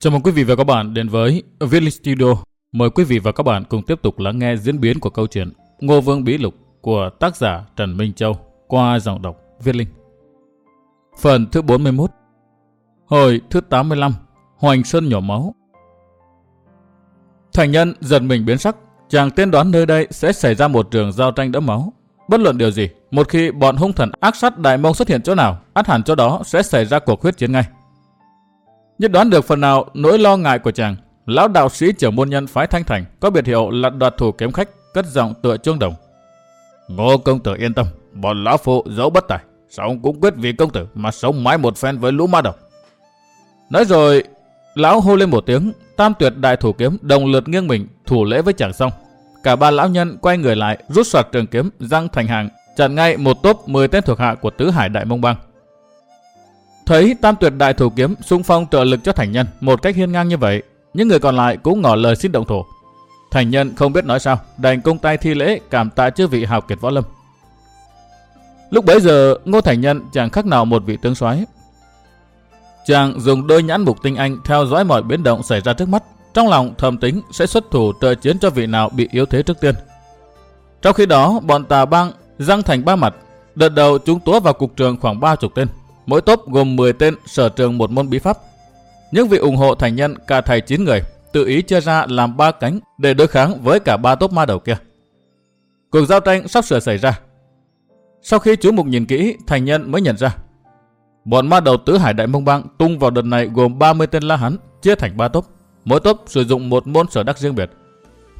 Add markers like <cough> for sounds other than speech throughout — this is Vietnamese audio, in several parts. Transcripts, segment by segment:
Chào mừng quý vị và các bạn đến với Viết Studio. Mời quý vị và các bạn cùng tiếp tục lắng nghe diễn biến của câu chuyện Ngô Vương Bí Lục của tác giả Trần Minh Châu qua giọng đọc Viết Linh. Phần thứ 41 Hồi thứ 85 Hoành Sơn nhỏ máu Thành nhân giật mình biến sắc Chàng tiên đoán nơi đây sẽ xảy ra một trường giao tranh đẫm máu. Bất luận điều gì, một khi bọn hung thần ác sát đại mông xuất hiện chỗ nào, át hẳn chỗ đó sẽ xảy ra cuộc huyết chiến ngay. Nhất đoán được phần nào nỗi lo ngại của chàng, lão đạo sĩ trưởng môn nhân phái Thanh Thành có biệt hiệu là đoạt thủ kiếm khách, cất giọng tựa chuông đồng. Ngô công tử yên tâm, bọn lão phụ dẫu bất tài, sống cũng quyết vì công tử mà sống mãi một phen với lũ ma đầu. Nói rồi, lão hô lên một tiếng, tam tuyệt đại thủ kiếm đồng lượt nghiêng mình thủ lễ với chàng xong. Cả ba lão nhân quay người lại, rút soạt trường kiếm, răng thành hàng, chặn ngay một tốp 10 tên thuộc hạ của tứ hải đại mông bang. Thấy tam tuyệt đại thủ kiếm xung phong trợ lực cho thành nhân một cách hiên ngang như vậy, những người còn lại cũng ngỏ lời xin động thổ. Thành nhân không biết nói sao, đành cung tay thi lễ cảm tạ chư vị hào kiệt võ lâm. Lúc bấy giờ, Ngô Thành Nhân chẳng khác nào một vị tướng soái. Chàng dùng đôi nhãn mục tinh anh theo dõi mọi biến động xảy ra trước mắt, trong lòng thầm tính sẽ xuất thủ trợ chiến cho vị nào bị yếu thế trước tiên. Trong khi đó, bọn tà bang răng thành ba mặt, đợt đầu chúng túa vào cục trường khoảng ba chục tên, mỗi tốp gồm 10 tên sở trường một môn bí pháp. Những vị ủng hộ thành nhân cả thầy 9 người, tự ý chia ra làm ba cánh để đối kháng với cả ba tốp ma đầu kia. Cuộc giao tranh sắp sửa xảy ra. Sau khi chú Mục nhìn kỹ, thành nhân mới nhận ra. Bọn ma đầu tứ hải đại mông bang tung vào đợt này gồm 30 tên la hán, chia thành ba tốp. Mỗi tốp sử dụng một môn sở đắc riêng biệt.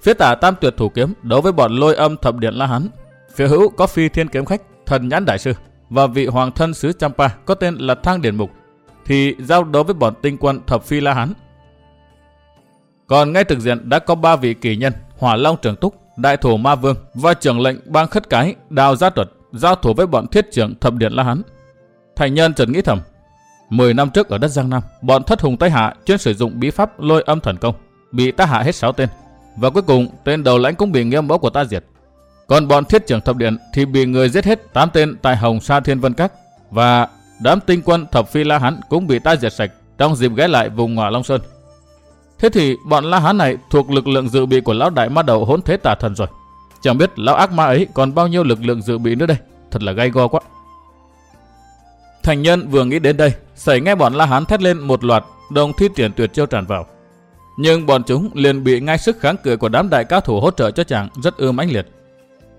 Phía tả tam tuyệt thủ kiếm đấu với bọn lôi âm thập điện la hán. Phía hữu có phi thiên kiếm khách, thần nhãn đại sư và vị hoàng thân xứ Champa có tên là Thang Điển Mục thì giao đấu với bọn tinh quân thập phi La Hán. Còn ngay thực diện đã có ba vị kỳ nhân Hỏa Long Trường Túc, Đại Thủ Ma Vương và trưởng lệnh bang khất cái Đào Gia Tuật giao thủ với bọn thiết trưởng thập điện La Hán. Thành nhân chợt nghĩ thầm, 10 năm trước ở đất Giang Nam, bọn thất hùng Tây Hạ chuyên sử dụng bí pháp lôi âm thần công, bị ta hạ hết 6 tên. Và cuối cùng, tên đầu lãnh cũng bị nghiêm mẫu của ta diệt. Còn bọn thiết trưởng thập điện thì bị người giết hết 8 tên tại Hồng Sa Thiên Vân Các và đám tinh quân thập phi La Hán cũng bị ta diệt sạch trong dịp ghé lại vùng Ngọa Long Sơn. Thế thì bọn La Hán này thuộc lực lượng dự bị của lão đại ma đầu hỗn thế tà thần rồi. Chẳng biết lão ác ma ấy còn bao nhiêu lực lượng dự bị nữa đây. Thật là gay go quá. Thành nhân vừa nghĩ đến đây, xảy nghe bọn La Hán thét lên một loạt, đồng thi triển tuyệt chiêu tràn vào. Nhưng bọn chúng liền bị ngay sức kháng cự của đám đại cao thủ hỗ trợ cho chàng rất ưa mãnh liệt.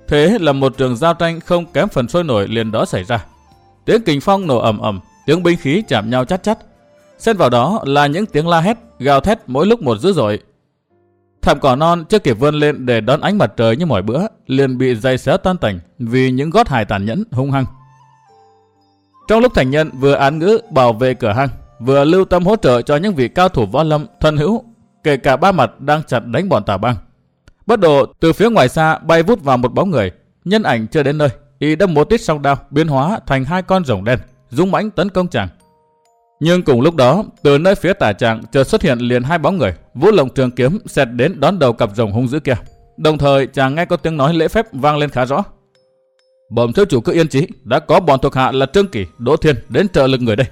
Thế là một trường giao tranh không kém phần sôi nổi liền đó xảy ra. Tiếng kình phong nổ ầm ầm, tiếng binh khí chạm nhau chát chát. Xen vào đó là những tiếng la hét, gào thét mỗi lúc một dữ dội. Thảm cỏ non chưa kịp vươn lên để đón ánh mặt trời như mọi bữa, liền bị dày xéo tan tành vì những gót hài tàn nhẫn hung hăng. Trong lúc thành nhân vừa án ngữ bảo vệ cửa hang, vừa lưu tâm hỗ trợ cho những vị cao thủ võ lâm thân hữu, kể cả ba mặt đang chặt đánh bọn tà băng. Bất độ từ phía ngoài xa bay vút vào một bóng người, nhân ảnh chưa đến nơi, y đâm một tít song đao biến hóa thành hai con rồng đen, dũng mãnh tấn công chàng. Nhưng cùng lúc đó, từ nơi phía tả chàng chợt xuất hiện liền hai bóng người, vũ lộng trường kiếm xẹt đến đón đầu cặp rồng hung dữ kia. Đồng thời chàng nghe có tiếng nói lễ phép vang lên khá rõ. Bẩm thiếu chủ cứ yên trí, đã có bọn thuộc hạ là Trương Kỳ, Đỗ Thiên đến trợ lực người đây.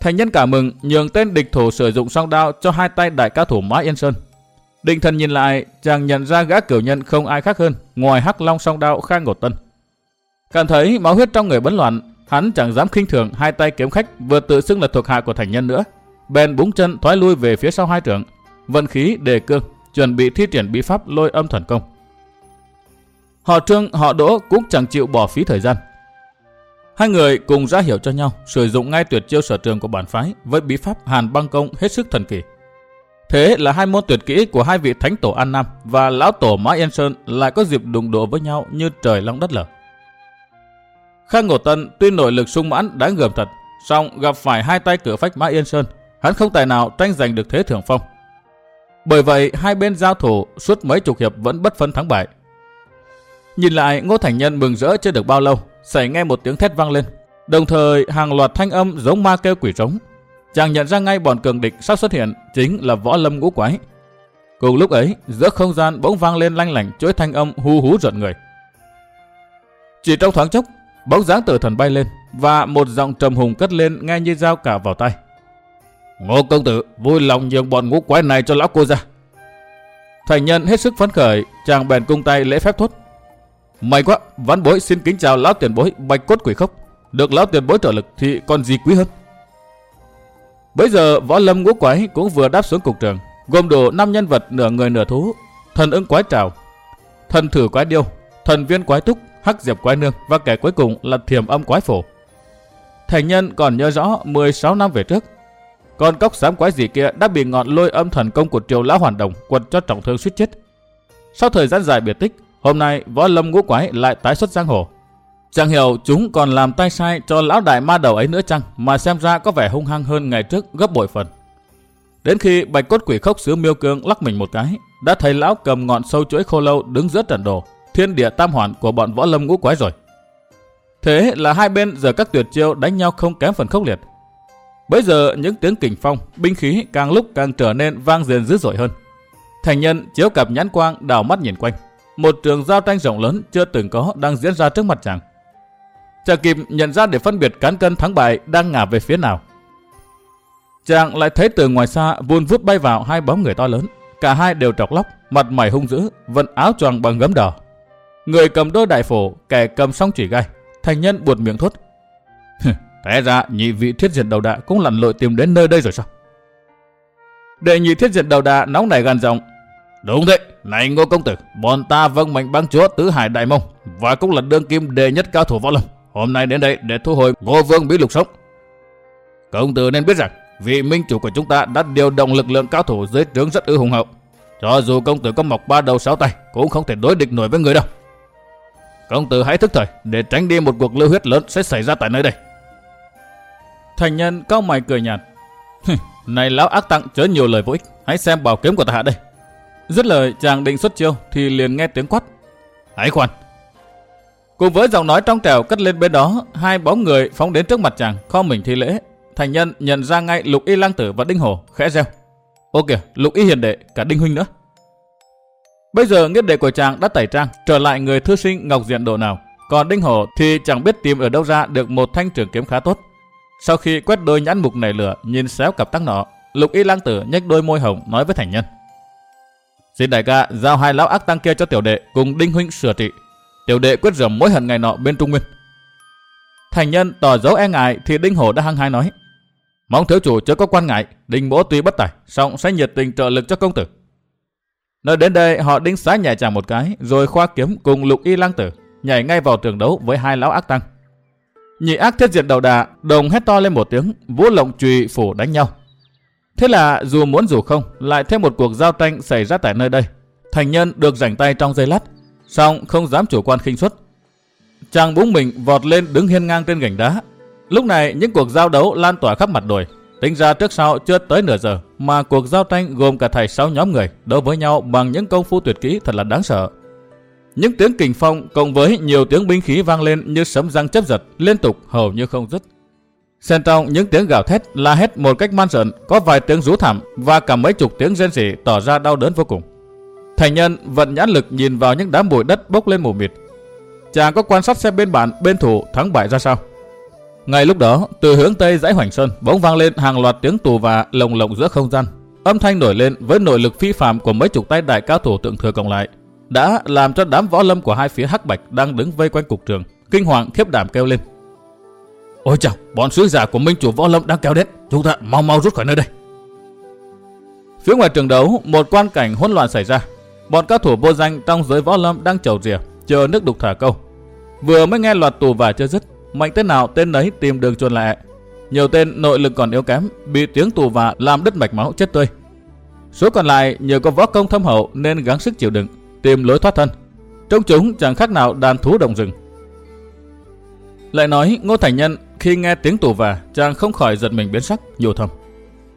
Thành nhân cả mừng nhường tên địch thủ sử dụng song đao cho hai tay đại cao thủ Mã Yên Sơn. Định thần nhìn lại, chàng nhận ra gã cửu nhân không ai khác hơn ngoài Hắc Long song đao Khang Ngột Tân. Cảm thấy máu huyết trong người bấn loạn, hắn chẳng dám khinh thường hai tay kiếm khách vừa tự xưng là thuộc hạ của thành nhân nữa. Bèn búng chân thoái lui về phía sau hai trưởng, vận khí đề cương, chuẩn bị thi triển bí pháp lôi âm thần công. Họ Trương, họ Đỗ cũng chẳng chịu bỏ phí thời gian. Hai người cùng ra hiểu cho nhau, sử dụng ngay tuyệt chiêu sở trường của bản phái với bí pháp Hàn băng công hết sức thần kỳ. Thế là hai môn tuyệt kỹ của hai vị thánh tổ An Nam và lão tổ Mã Yên Sơn lại có dịp đụng độ với nhau như trời long đất lở. Khang Ngộ Tân tuy nội lực sung mãn đáng gờm thật, song gặp phải hai tay cửa phách Mã Yên Sơn, hắn không tài nào tranh giành được thế thượng phong. Bởi vậy hai bên giao thủ suốt mấy chục hiệp vẫn bất phân thắng bại. Nhìn lại Ngô Thành Nhân mừng rỡ chưa được bao lâu, xảy nghe một tiếng thét vang lên. Đồng thời hàng loạt thanh âm giống ma kêu quỷ trống. Chàng nhận ra ngay bọn cường địch sắp xuất hiện chính là võ lâm ngũ quái. Cùng lúc ấy, giữa không gian bỗng vang lên lanh lảnh chuỗi thanh âm hu hú giận người. Chỉ trong thoáng chốc, bóng dáng tử thần bay lên và một giọng trầm hùng cất lên nghe như dao cả vào tay. Ngô công tử vui lòng nhường bọn ngũ quái này cho lão cô ra. Thành nhân hết sức phấn khởi, chàng bèn cung tay lễ phép thốt. May quá, ván bối xin kính chào lão tiền bối bạch cốt quỷ khốc. Được lão tiền bối trợ lực thì còn gì quý hơn. Bây giờ võ lâm ngũ quái cũng vừa đáp xuống cục trường, gồm đủ năm nhân vật nửa người nửa thú, thần ứng quái trào, thần thử quái điêu, thần viên quái túc, hắc diệp quái nương và kẻ cuối cùng là thiềm âm quái phổ. Thành nhân còn nhớ rõ 16 năm về trước, con cốc xám quái gì kia đã bị ngọn lôi âm thần công của triều lão hoàn đồng quật cho trọng thương suýt chết. Sau thời gian dài biệt tích, hôm nay võ lâm ngũ quái lại tái xuất giang hồ. Chẳng hiểu chúng còn làm tay sai cho lão đại ma đầu ấy nữa chăng mà xem ra có vẻ hung hăng hơn ngày trước gấp bội phần. Đến khi bạch cốt quỷ khốc sứ miêu cương lắc mình một cái, đã thấy lão cầm ngọn sâu chuỗi khô lâu đứng giữa trận đồ, thiên địa tam hoàn của bọn võ lâm ngũ quái rồi. Thế là hai bên giờ các tuyệt chiêu đánh nhau không kém phần khốc liệt. Bây giờ những tiếng kình phong, binh khí càng lúc càng trở nên vang dền dữ dội hơn. Thành nhân chiếu cặp nhãn quang đảo mắt nhìn quanh. Một trường giao tranh rộng lớn chưa từng có đang diễn ra trước mặt chàng. Chàng kịp nhận ra để phân biệt cán cân thắng bại đang ngả về phía nào. Chàng lại thấy từ ngoài xa vun vút bay vào hai bóng người to lớn. Cả hai đều trọc lóc, mặt mày hung dữ, vận áo choàng bằng gấm đỏ. Người cầm đôi đại phổ, kẻ cầm song chỉ gai. Thành nhân buột miệng thốt. thế ra nhị vị thiết diện đầu đạ cũng lặn lội tìm đến nơi đây rồi sao? Đệ nhị thiết diện đầu đạ nóng nảy gan giọng. Đúng thế, này ngô công tử, bọn ta vâng mệnh băng chúa tứ hải đại mông và cũng là đương kim đệ nhất cao thủ võ lâm. Hôm nay đến đây để thu hồi ngô vương bí lục sống. Công tử nên biết rằng, vị minh chủ của chúng ta đã điều động lực lượng cao thủ dưới trướng rất ư hùng hậu. Cho dù công tử có mọc ba đầu sáu tay, cũng không thể đối địch nổi với người đâu. Công tử hãy thức thời để tránh đi một cuộc lưu huyết lớn sẽ xảy ra tại nơi đây. Thành nhân cao mày cười nhạt. này lão ác tặng chớ nhiều lời vô ích, hãy xem bảo kiếm của ta hạ đây. Dứt lời chàng định xuất chiêu thì liền nghe tiếng quát. Hãy khoan. Cùng với giọng nói trong trèo cất lên bên đó, hai bóng người phóng đến trước mặt chàng, kho mình thi lễ. Thành nhân nhận ra ngay Lục Y Lang Tử và Đinh Hồ, khẽ reo. Ô kìa, Lục Y Hiền Đệ, cả Đinh Huynh nữa. Bây giờ nghiết đệ của chàng đã tẩy trang, trở lại người thư sinh ngọc diện độ nào. Còn Đinh Hồ thì chẳng biết tìm ở đâu ra được một thanh trường kiếm khá tốt. Sau khi quét đôi nhãn mục nảy lửa, nhìn xéo cặp tắc nọ, Lục Y Lang Tử nhếch đôi môi hồng nói với thành nhân. Xin đại ca giao hai lão ác tăng kia cho tiểu đệ cùng Đinh huynh sửa trị. Tiểu đệ quyết rầm mối hận ngày nọ bên Trung Nguyên. Thành nhân tỏ dấu e ngại thì Đinh Hổ đã hăng hái nói. Mong thiếu chủ chớ có quan ngại, Đinh bố tuy bất tài, song sẽ nhiệt tình trợ lực cho công tử. Nơi đến đây họ đinh xá nhảy chàng một cái, rồi khoa kiếm cùng lục y lang tử, nhảy ngay vào trường đấu với hai lão ác tăng. Nhị ác thiết diệt đầu đà, đồng hét to lên một tiếng, vũ lộng trùy phủ đánh nhau. Thế là dù muốn dù không, lại thêm một cuộc giao tranh xảy ra tại nơi đây. Thành nhân được rảnh tay trong giây lát, song không dám chủ quan khinh suất. Chàng búng mình vọt lên đứng hiên ngang trên gành đá. Lúc này những cuộc giao đấu lan tỏa khắp mặt đồi. Tính ra trước sau chưa tới nửa giờ mà cuộc giao tranh gồm cả thầy sáu nhóm người đấu với nhau bằng những công phu tuyệt kỹ thật là đáng sợ. Những tiếng kình phong cộng với nhiều tiếng binh khí vang lên như sấm răng chấp giật liên tục hầu như không dứt. Xen trong những tiếng gào thét la hét một cách man rợn, có vài tiếng rú thảm và cả mấy chục tiếng rên rỉ tỏ ra đau đớn vô cùng. Thành nhân vận nhãn lực nhìn vào những đám bụi đất bốc lên mù mịt. Chàng có quan sát xem bên bạn bên thủ thắng bại ra sao. Ngay lúc đó, từ hướng tây dãy Hoành Sơn bỗng vang lên hàng loạt tiếng tù và lồng lộng giữa không gian. Âm thanh nổi lên với nội lực phi phàm của mấy chục tay đại cao thủ tượng thừa cộng lại, đã làm cho đám võ lâm của hai phía hắc bạch đang đứng vây quanh cục trường kinh hoàng khiếp đảm kêu lên. Ôi chào, bọn sứ giả của minh chủ võ lâm đang kéo đến, chúng ta mau mau rút khỏi nơi đây. Phía ngoài trường đấu, một quan cảnh hỗn loạn xảy ra. Bọn cao thủ vô danh trong giới võ lâm đang chầu rìa, chờ nước đục thả câu. Vừa mới nghe loạt tù và chưa dứt, mạnh tên nào tên đấy tìm đường chuồn lẹ Nhiều tên nội lực còn yếu kém, bị tiếng tù và làm đứt mạch máu chết tươi. Số còn lại nhờ có võ công thâm hậu nên gắng sức chịu đựng, tìm lối thoát thân. Trong chúng chẳng khác nào đàn thú đồng rừng. Lại nói Ngô Thành Nhân khi nghe tiếng tù và chàng không khỏi giật mình biến sắc, nhiều thầm.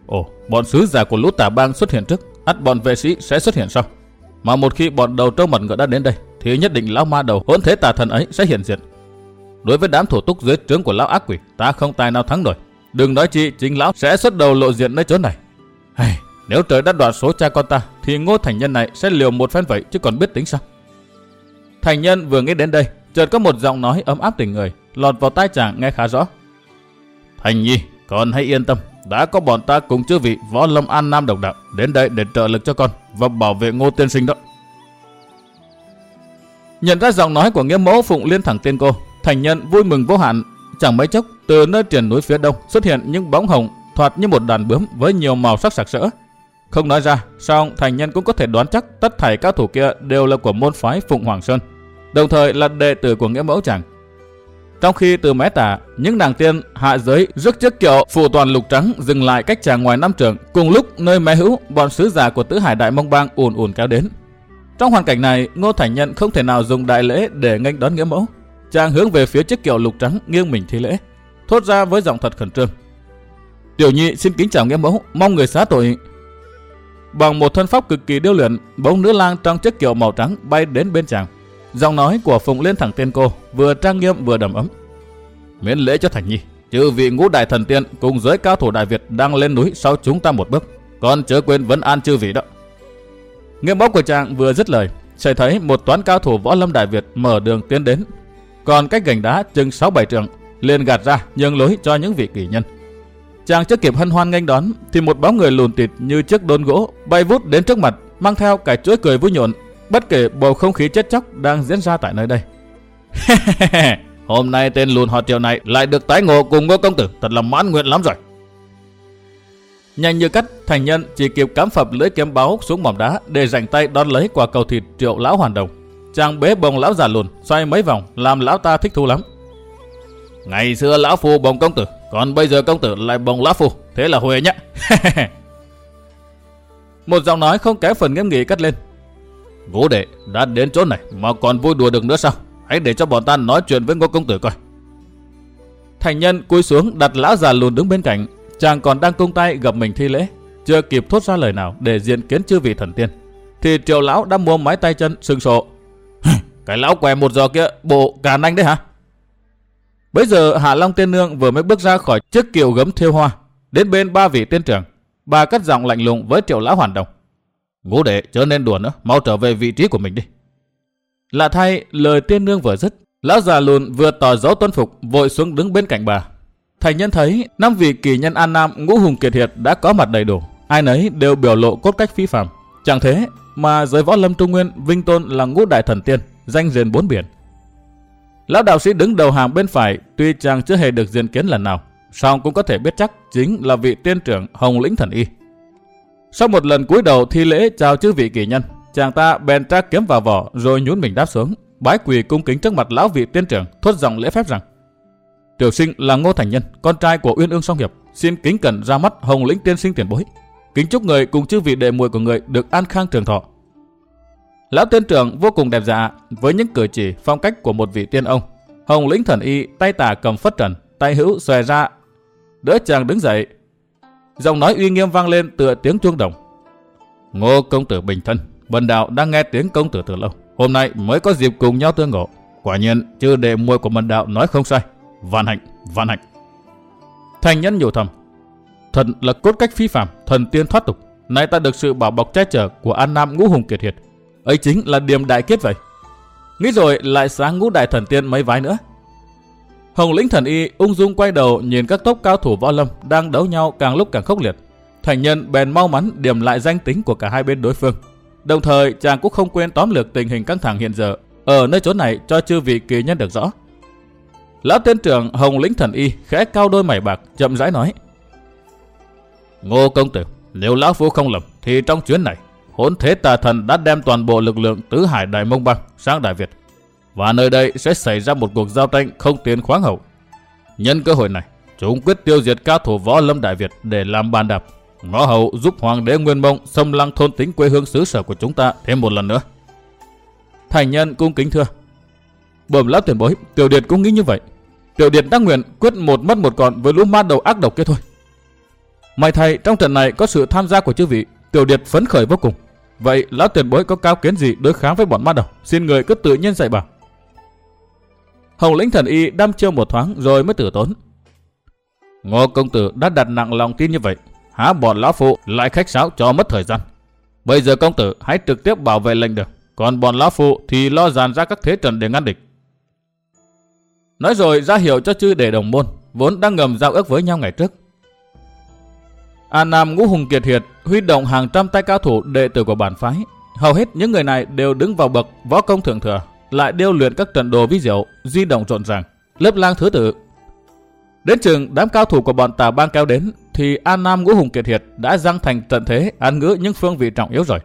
Ồ, bọn sứ giả của lũ tà bang xuất hiện trước, ắt bọn vệ sĩ sẽ xuất hiện sau. Mà một khi bọn đầu trâu mật ngựa đã đến đây, thì nhất định lão ma đầu hỗn thế tà thần ấy sẽ hiện diện. Đối với đám thủ túc dưới trướng của lão ác quỷ, ta không tài nào thắng nổi. Đừng nói chi, chính lão sẽ xuất đầu lộ diện nơi chỗ này. Hay, nếu trời đã đoạt số cha con ta, thì ngô thành nhân này sẽ liều một phen vậy chứ còn biết tính sao. Thành nhân vừa nghĩ đến đây, chợt có một giọng nói ấm áp tình người, lọt vào tai chàng nghe khá rõ. Thành nhi, con hãy yên tâm, đã có bọn ta cùng chư vị võ lâm an nam độc đạo đến đây để trợ lực cho con và bảo vệ ngô tiên sinh đó. Nhận ra giọng nói của nghĩa mẫu Phụng Liên thẳng tiên cô, thành nhân vui mừng vô hạn. Chẳng mấy chốc, từ nơi triển núi phía đông xuất hiện những bóng hồng thoạt như một đàn bướm với nhiều màu sắc sặc sỡ. Không nói ra, song thành nhân cũng có thể đoán chắc tất thảy các thủ kia đều là của môn phái Phụng Hoàng Sơn, đồng thời là đệ tử của nghĩa mẫu chàng. Trong khi từ mé tả, những nàng tiên hạ giới rước chiếc kiệu phủ toàn lục trắng dừng lại cách chàng ngoài năm trường. Cùng lúc nơi mé hữu, bọn sứ giả của tứ hải đại mông bang ùn ùn kéo đến. Trong hoàn cảnh này, Ngô Thành Nhân không thể nào dùng đại lễ để nghênh đón nghĩa mẫu. Chàng hướng về phía chiếc kiệu lục trắng nghiêng mình thi lễ, thốt ra với giọng thật khẩn trương. Tiểu nhị xin kính chào nghĩa mẫu, mong người xá tội. Bằng một thân pháp cực kỳ điêu luyện, bóng nữ lang trong chiếc kiệu màu trắng bay đến bên chàng. Giọng nói của Phùng Liên thẳng tên cô, vừa trang nghiêm vừa đầm ấm. Miễn lễ cho Thành Nhi, chư vị ngũ đại thần tiên cùng giới cao thủ Đại Việt đang lên núi sau chúng ta một bước. Còn chớ quên vấn an chư vị đó. Nghiêm bóc của chàng vừa dứt lời, sẽ thấy một toán cao thủ võ lâm Đại Việt mở đường tiến đến. Còn cách gành đá chừng 6-7 trường, liền gạt ra nhường lối cho những vị kỳ nhân. Chàng chưa kịp hân hoan nghênh đón thì một bóng người lùn tịt như chiếc đôn gỗ bay vút đến trước mặt, mang theo cái chuỗi cười vui nhộn, bất kể bầu không khí chết chóc đang diễn ra tại nơi đây. <laughs> Hôm nay tên lùn họ triệu này lại được tái ngộ cùng ngô công tử, thật là mãn nguyện lắm rồi. Nhanh như cắt, thành nhân chỉ kịp cắm phập lưỡi kiếm báo xuống mỏm đá để rảnh tay đón lấy quả cầu thịt triệu lão hoàn đồng. Chàng bế bồng lão già lùn, xoay mấy vòng, làm lão ta thích thú lắm. Ngày xưa lão phu bồng công tử, còn bây giờ công tử lại bồng lão phu, thế là huề nhá. <laughs> Một giọng nói không kém phần nghiêm nghị cất lên. Vũ đệ đã đến chỗ này mà còn vui đùa được nữa sao? Hãy để cho bọn ta nói chuyện với ngô công tử coi. Thành nhân cúi xuống đặt lão già lùn đứng bên cạnh. Chàng còn đang cung tay gặp mình thi lễ. Chưa kịp thốt ra lời nào để diện kiến chư vị thần tiên. Thì triệu lão đã mua mái tay chân sưng sộ. Cái lão què một giờ kia, bộ càn anh đấy hả? Bây giờ Hạ Long Tiên Nương vừa mới bước ra khỏi chiếc kiệu gấm thiêu hoa. Đến bên ba vị tiên trưởng. Bà cắt giọng lạnh lùng với triệu lão hoàn đồng. Ngũ đệ chớ nên đùa nữa, mau trở về vị trí của mình đi. Lạ thay, lời tiên nương vừa dứt, lão già lùn vừa tỏ dấu tuân phục, vội xuống đứng bên cạnh bà. Thành nhân thấy, năm vị kỳ nhân An Nam ngũ hùng kiệt hiệt đã có mặt đầy đủ, ai nấy đều biểu lộ cốt cách phi phàm. Chẳng thế, mà giới võ lâm trung nguyên vinh tôn là ngũ đại thần tiên, danh diền bốn biển. Lão đạo sĩ đứng đầu hàng bên phải, tuy chàng chưa hề được diện kiến lần nào, song cũng có thể biết chắc chính là vị tiên trưởng Hồng Lĩnh Thần Y. Sau một lần cúi đầu thi lễ chào chư vị kỳ nhân, Chàng ta bèn tra kiếm vào vỏ rồi nhún mình đáp xuống, bái quỳ cung kính trước mặt lão vị tiên trưởng, thốt giọng lễ phép rằng: Tiểu sinh là Ngô Thành Nhân, con trai của Uyên Ương Song Hiệp, xin kính cẩn ra mắt Hồng Lĩnh tiên sinh tiền bối. Kính chúc người cùng chư vị đệ muội của người được an khang trường thọ. Lão tiên trưởng vô cùng đẹp dạ với những cử chỉ phong cách của một vị tiên ông. Hồng Lĩnh thần y tay tả cầm phất trần, tay hữu xòe ra, đỡ chàng đứng dậy. Giọng nói uy nghiêm vang lên tựa tiếng chuông đồng. Ngô công tử bình thân, Bần đạo đang nghe tiếng công tử từ lâu. Hôm nay mới có dịp cùng nhau tương ngộ. Quả nhiên, chư đệ muội của bần đạo nói không sai. Vạn hạnh, vạn hạnh. Thành nhân nhủ thầm. Thần là cốt cách phi phạm, thần tiên thoát tục. Nay ta được sự bảo bọc che chở của An Nam ngũ hùng kiệt hiệt. Ấy chính là điểm đại kết vậy. Nghĩ rồi lại sáng ngũ đại thần tiên mấy vái nữa. Hồng lĩnh thần y ung dung quay đầu nhìn các tốc cao thủ võ lâm đang đấu nhau càng lúc càng khốc liệt. Thành nhân bèn mau mắn điểm lại danh tính của cả hai bên đối phương. Đồng thời chàng cũng không quên tóm lược tình hình căng thẳng hiện giờ ở nơi chỗ này cho chư vị kỳ nhân được rõ. Lão tiên trưởng Hồng Lĩnh Thần Y khẽ cao đôi mày bạc chậm rãi nói. Ngô công tử, nếu lão phu không lầm thì trong chuyến này hỗn thế tà thần đã đem toàn bộ lực lượng tứ hải đại mông băng sang Đại Việt. Và nơi đây sẽ xảy ra một cuộc giao tranh không tiến khoáng hậu. Nhân cơ hội này, chúng quyết tiêu diệt các thủ võ lâm Đại Việt để làm bàn đạp Ngõ hậu giúp hoàng đế Nguyên Mông xâm lăng thôn tính quê hương xứ sở của chúng ta thêm một lần nữa. Thành nhân cung kính thưa. Bẩm lão tiền bối, tiểu điệt cũng nghĩ như vậy. Tiểu điệt đã nguyện quyết một mất một còn với lũ ma đầu ác độc kia thôi. May thay trong trận này có sự tham gia của chư vị, tiểu điệt phấn khởi vô cùng. Vậy lão tiền bối có cao kiến gì đối kháng với bọn ma đầu? Xin người cứ tự nhiên dạy bảo. Hồng lĩnh thần y đăm chiêu một thoáng rồi mới tử tốn. Ngô công tử đã đặt nặng lòng tin như vậy, há bọn lão phụ lại khách sáo cho mất thời gian. Bây giờ công tử hãy trực tiếp bảo vệ lệnh được, còn bọn lão phụ thì lo dàn ra các thế trận để ngăn địch. Nói rồi ra hiệu cho chư để đồng môn, vốn đang ngầm giao ước với nhau ngày trước. An Nam Ngũ Hùng Kiệt Hiệt huy động hàng trăm tay cao thủ đệ tử của bản phái. Hầu hết những người này đều đứng vào bậc võ công thượng thừa, lại điêu luyện các trận đồ vi diệu, di động rộn ràng, lớp lang thứ tự. Đến chừng đám cao thủ của bọn Tà Bang kéo đến, thì An Nam Ngũ Hùng Kiệt Hiệt đã răng thành trận thế ăn ngữ những phương vị trọng yếu rồi.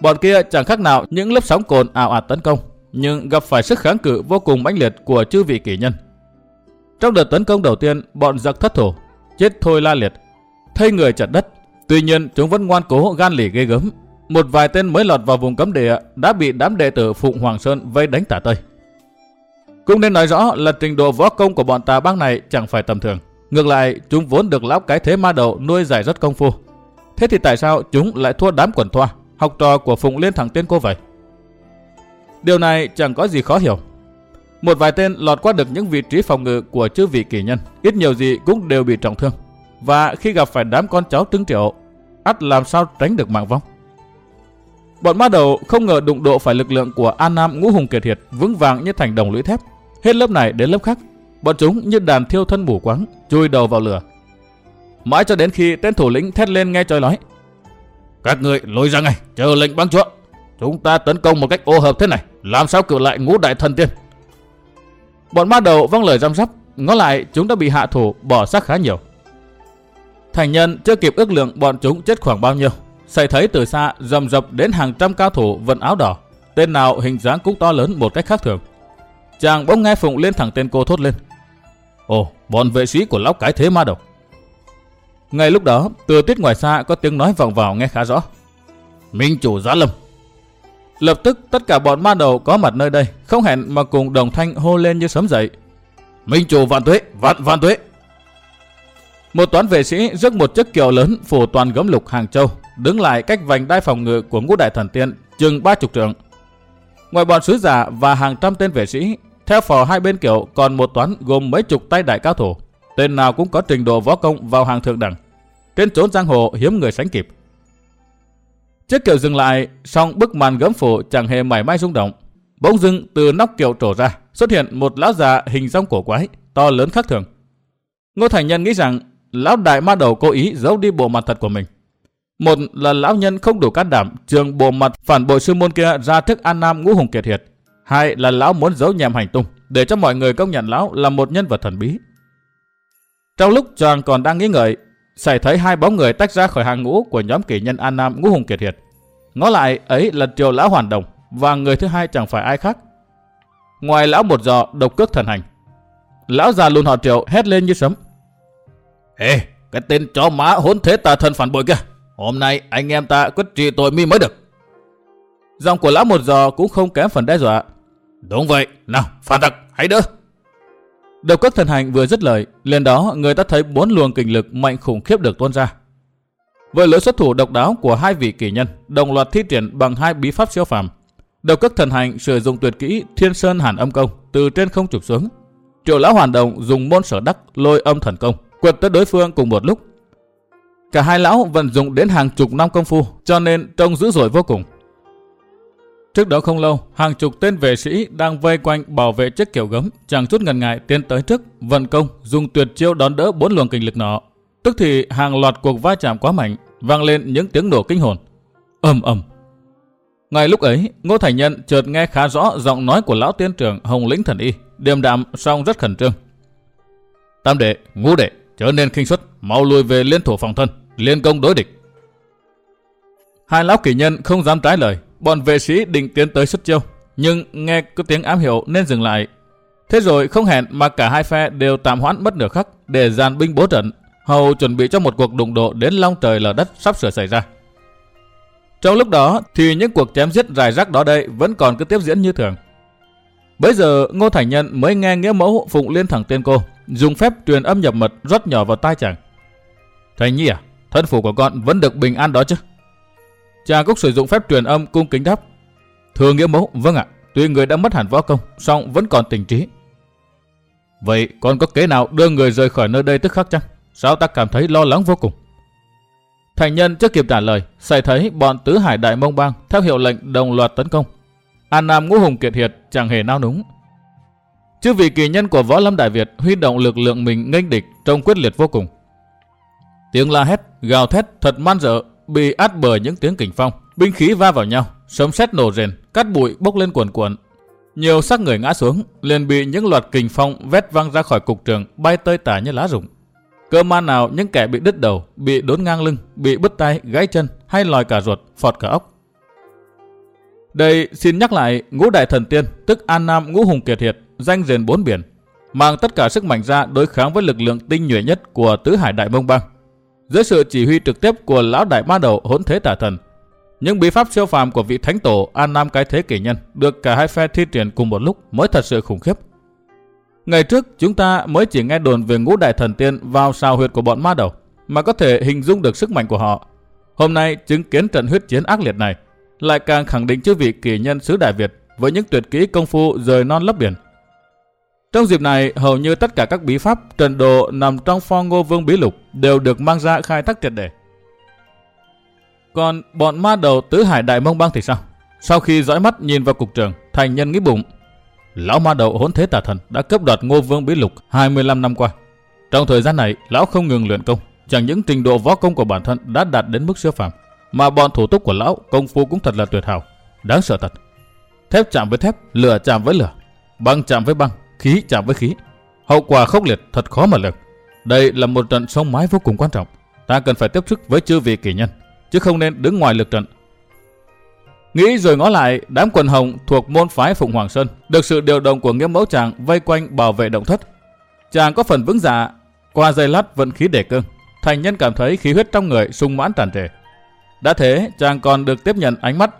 Bọn kia chẳng khác nào những lớp sóng cồn ảo ạt tấn công, nhưng gặp phải sức kháng cự vô cùng mãnh liệt của chư vị kỷ nhân. Trong đợt tấn công đầu tiên, bọn giặc thất thủ, chết thôi la liệt, thay người chặt đất. Tuy nhiên, chúng vẫn ngoan cố gan lì ghê gớm. Một vài tên mới lọt vào vùng cấm địa đã bị đám đệ tử Phụng Hoàng Sơn vây đánh tả tơi. Cũng nên nói rõ là trình độ võ công của bọn tà bang này chẳng phải tầm thường. Ngược lại, chúng vốn được lão cái thế ma đầu nuôi giải rất công phu. Thế thì tại sao chúng lại thua đám quần thoa, học trò của Phụng Liên thẳng tiên cô vậy? Điều này chẳng có gì khó hiểu. Một vài tên lọt qua được những vị trí phòng ngự của chư vị kỳ nhân, ít nhiều gì cũng đều bị trọng thương. Và khi gặp phải đám con cháu trưng triệu, ắt làm sao tránh được mạng vong. Bọn ma đầu không ngờ đụng độ phải lực lượng của An Nam ngũ hùng kiệt hiệt vững vàng như thành đồng lũy thép. Hết lớp này đến lớp khác, bọn chúng như đàn thiêu thân mù quáng, chui đầu vào lửa. Mãi cho đến khi tên thủ lĩnh thét lên nghe trời nói. Các người lùi ra ngay, chờ lệnh băng chúa. Chúng ta tấn công một cách ô hợp thế này, làm sao cự lại ngũ đại thần tiên. Bọn ma đầu vâng lời răm rắp, ngó lại chúng đã bị hạ thủ bỏ xác khá nhiều. Thành nhân chưa kịp ước lượng bọn chúng chết khoảng bao nhiêu. Xảy thấy từ xa rầm rập đến hàng trăm cao thủ vận áo đỏ. Tên nào hình dáng cũng to lớn một cách khác thường. Chàng bỗng nghe Phụng lên thẳng tên cô thốt lên. Ồ, bọn vệ sĩ của lão cái thế ma đầu. Ngay lúc đó, từ tiết ngoài xa có tiếng nói vọng vào nghe khá rõ. Minh chủ giá lâm. Lập tức tất cả bọn ma đầu có mặt nơi đây, không hẹn mà cùng đồng thanh hô lên như sớm dậy. Minh chủ vạn tuế, vạn vạn tuế. Một toán vệ sĩ rước một chiếc kiệu lớn phủ toàn gấm lục hàng châu, đứng lại cách vành đai phòng ngự của ngũ đại thần tiên chừng ba chục trượng. Ngoài bọn sứ giả và hàng trăm tên vệ sĩ, theo phò hai bên kiệu còn một toán gồm mấy chục tay đại cao thủ. Tên nào cũng có trình độ võ công vào hàng thượng đẳng. Trên trốn giang hồ hiếm người sánh kịp. Chiếc kiệu dừng lại, song bức màn gấm phủ chẳng hề mảy may rung động. Bỗng dưng từ nóc kiệu trổ ra, xuất hiện một lão già hình dong cổ quái, to lớn khác thường. Ngô Thành Nhân nghĩ rằng lão đại ma đầu cố ý giấu đi bộ mặt thật của mình. Một là lão nhân không đủ can đảm trường bộ mặt phản bội sư môn kia ra thức an nam ngũ hùng kiệt hiệt. Hai là lão muốn giấu nhẹm hành tung để cho mọi người công nhận lão là một nhân vật thần bí. Trong lúc chàng còn đang nghĩ ngợi, xảy thấy hai bóng người tách ra khỏi hàng ngũ của nhóm kỷ nhân an nam ngũ hùng kiệt hiệt. Ngó lại ấy là triều lão hoàn đồng và người thứ hai chẳng phải ai khác. Ngoài lão một giò độc cước thần hành. Lão già lùn họ triệu hét lên như sấm. Ê, cái tên chó má hỗn thế tà thần phản bội kia. Hôm nay anh em ta quyết trị tội mi mới được. Giọng của lão một giò cũng không kém phần đe dọa. Đúng vậy, nào, phản tặc, hãy đỡ. Độc cước thần hành vừa dứt lời, liền đó người ta thấy bốn luồng kình lực mạnh khủng khiếp được tuôn ra. Với lối xuất thủ độc đáo của hai vị kỳ nhân, đồng loạt thi triển bằng hai bí pháp siêu phàm. Độc cước thần hành sử dụng tuyệt kỹ Thiên Sơn Hàn Âm Công từ trên không chụp xuống. Triệu lão hoàn đồng dùng môn sở đắc lôi âm thần công quật tới đối phương cùng một lúc. Cả hai lão vận dụng đến hàng chục năm công phu, cho nên trông dữ dội vô cùng. Trước đó không lâu, hàng chục tên vệ sĩ đang vây quanh bảo vệ chiếc kiểu gấm, chẳng chút ngần ngại tiến tới trước, vận công, dùng tuyệt chiêu đón đỡ bốn luồng kình lực nọ. Tức thì hàng loạt cuộc va chạm quá mạnh, vang lên những tiếng nổ kinh hồn. ầm ầm. Ngay lúc ấy, Ngô Thành Nhân chợt nghe khá rõ giọng nói của lão tiên trưởng Hồng Lĩnh Thần Y, điềm đạm song rất khẩn trương. Tam đệ, ngũ đệ, chớ nên khinh suất, mau lùi về liên thủ phòng thân, liên công đối địch. Hai lão kỷ nhân không dám trái lời, bọn vệ sĩ định tiến tới xuất chiêu, nhưng nghe có tiếng ám hiệu nên dừng lại. Thế rồi không hẹn mà cả hai phe đều tạm hoãn mất nửa khắc để dàn binh bố trận, hầu chuẩn bị cho một cuộc đụng độ đến long trời lở đất sắp sửa xảy ra. Trong lúc đó thì những cuộc chém giết rải rác đó đây vẫn còn cứ tiếp diễn như thường. Bây giờ Ngô Thành Nhân mới nghe nghĩa mẫu Phụng Liên thẳng tên cô, dùng phép truyền âm nhập mật rất nhỏ vào tai chàng. Thành Nhi à, thân phủ của con vẫn được bình an đó chứ? Chàng cũng sử dụng phép truyền âm cung kính đáp. Thưa nghĩa mẫu, vâng ạ, tuy người đã mất hẳn võ công, song vẫn còn tỉnh trí. Vậy con có kế nào đưa người rời khỏi nơi đây tức khắc chăng? Sao ta cảm thấy lo lắng vô cùng? Thành nhân chưa kịp trả lời, xảy thấy bọn tứ hải đại mông bang theo hiệu lệnh đồng loạt tấn công. An Nam ngũ hùng kiệt hiệt chẳng hề nao núng. Chứ vị kỳ nhân của võ lâm Đại Việt huy động lực lượng mình nghênh địch trông quyết liệt vô cùng. Tiếng la hét, gào thét thật man dợ, bị át bởi những tiếng kình phong, binh khí va vào nhau, sấm sét nổ rền, cát bụi bốc lên cuồn cuộn. Nhiều xác người ngã xuống, liền bị những loạt kình phong vét văng ra khỏi cục trường, bay tơi tả như lá rụng. Cơ man nào những kẻ bị đứt đầu, bị đốn ngang lưng, bị bứt tay, gãy chân hay lòi cả ruột, phọt cả óc. Đây xin nhắc lại ngũ đại thần tiên, tức An Nam ngũ hùng kiệt hiệt, danh rền bốn biển, mang tất cả sức mạnh ra đối kháng với lực lượng tinh nhuệ nhất của tứ hải đại mông bang. Dưới sự chỉ huy trực tiếp của lão đại ma đầu hỗn thế tả thần, những bí pháp siêu phàm của vị thánh tổ An Nam cái thế kỷ nhân được cả hai phe thi triển cùng một lúc mới thật sự khủng khiếp. Ngày trước chúng ta mới chỉ nghe đồn về ngũ đại thần tiên vào sao huyệt của bọn ma đầu mà có thể hình dung được sức mạnh của họ. Hôm nay chứng kiến trận huyết chiến ác liệt này lại càng khẳng định chức vị kỳ nhân xứ Đại Việt với những tuyệt kỹ công phu rời non lấp biển. Trong dịp này, hầu như tất cả các bí pháp, trần đồ nằm trong phong ngô vương bí lục đều được mang ra khai thác triệt đề. Còn bọn ma đầu tứ hải đại mông băng thì sao? Sau khi dõi mắt nhìn vào cục trường, thành nhân nghĩ bụng. Lão ma đầu hỗn thế tà thần đã cấp đoạt ngô vương bí lục 25 năm qua. Trong thời gian này, lão không ngừng luyện công. Chẳng những trình độ võ công của bản thân đã đạt đến mức siêu phàm, mà bọn thủ túc của lão công phu cũng thật là tuyệt hảo, đáng sợ thật. Thép chạm với thép, lửa chạm với lửa, băng chạm với băng, khí chạm với khí. Hậu quả khốc liệt thật khó mà lường. Đây là một trận sông mái vô cùng quan trọng. Ta cần phải tiếp sức với chư vị kỳ nhân, chứ không nên đứng ngoài lực trận. Nghĩ rồi ngó lại, đám quần hồng thuộc môn phái Phụng Hoàng Sơn được sự điều động của nghĩa mẫu chàng vây quanh bảo vệ động thất. Chàng có phần vững dạ, qua giây lát vận khí để cương. Thành nhân cảm thấy khí huyết trong người sung mãn tràn trề. Đã thế, chàng còn được tiếp nhận ánh mắt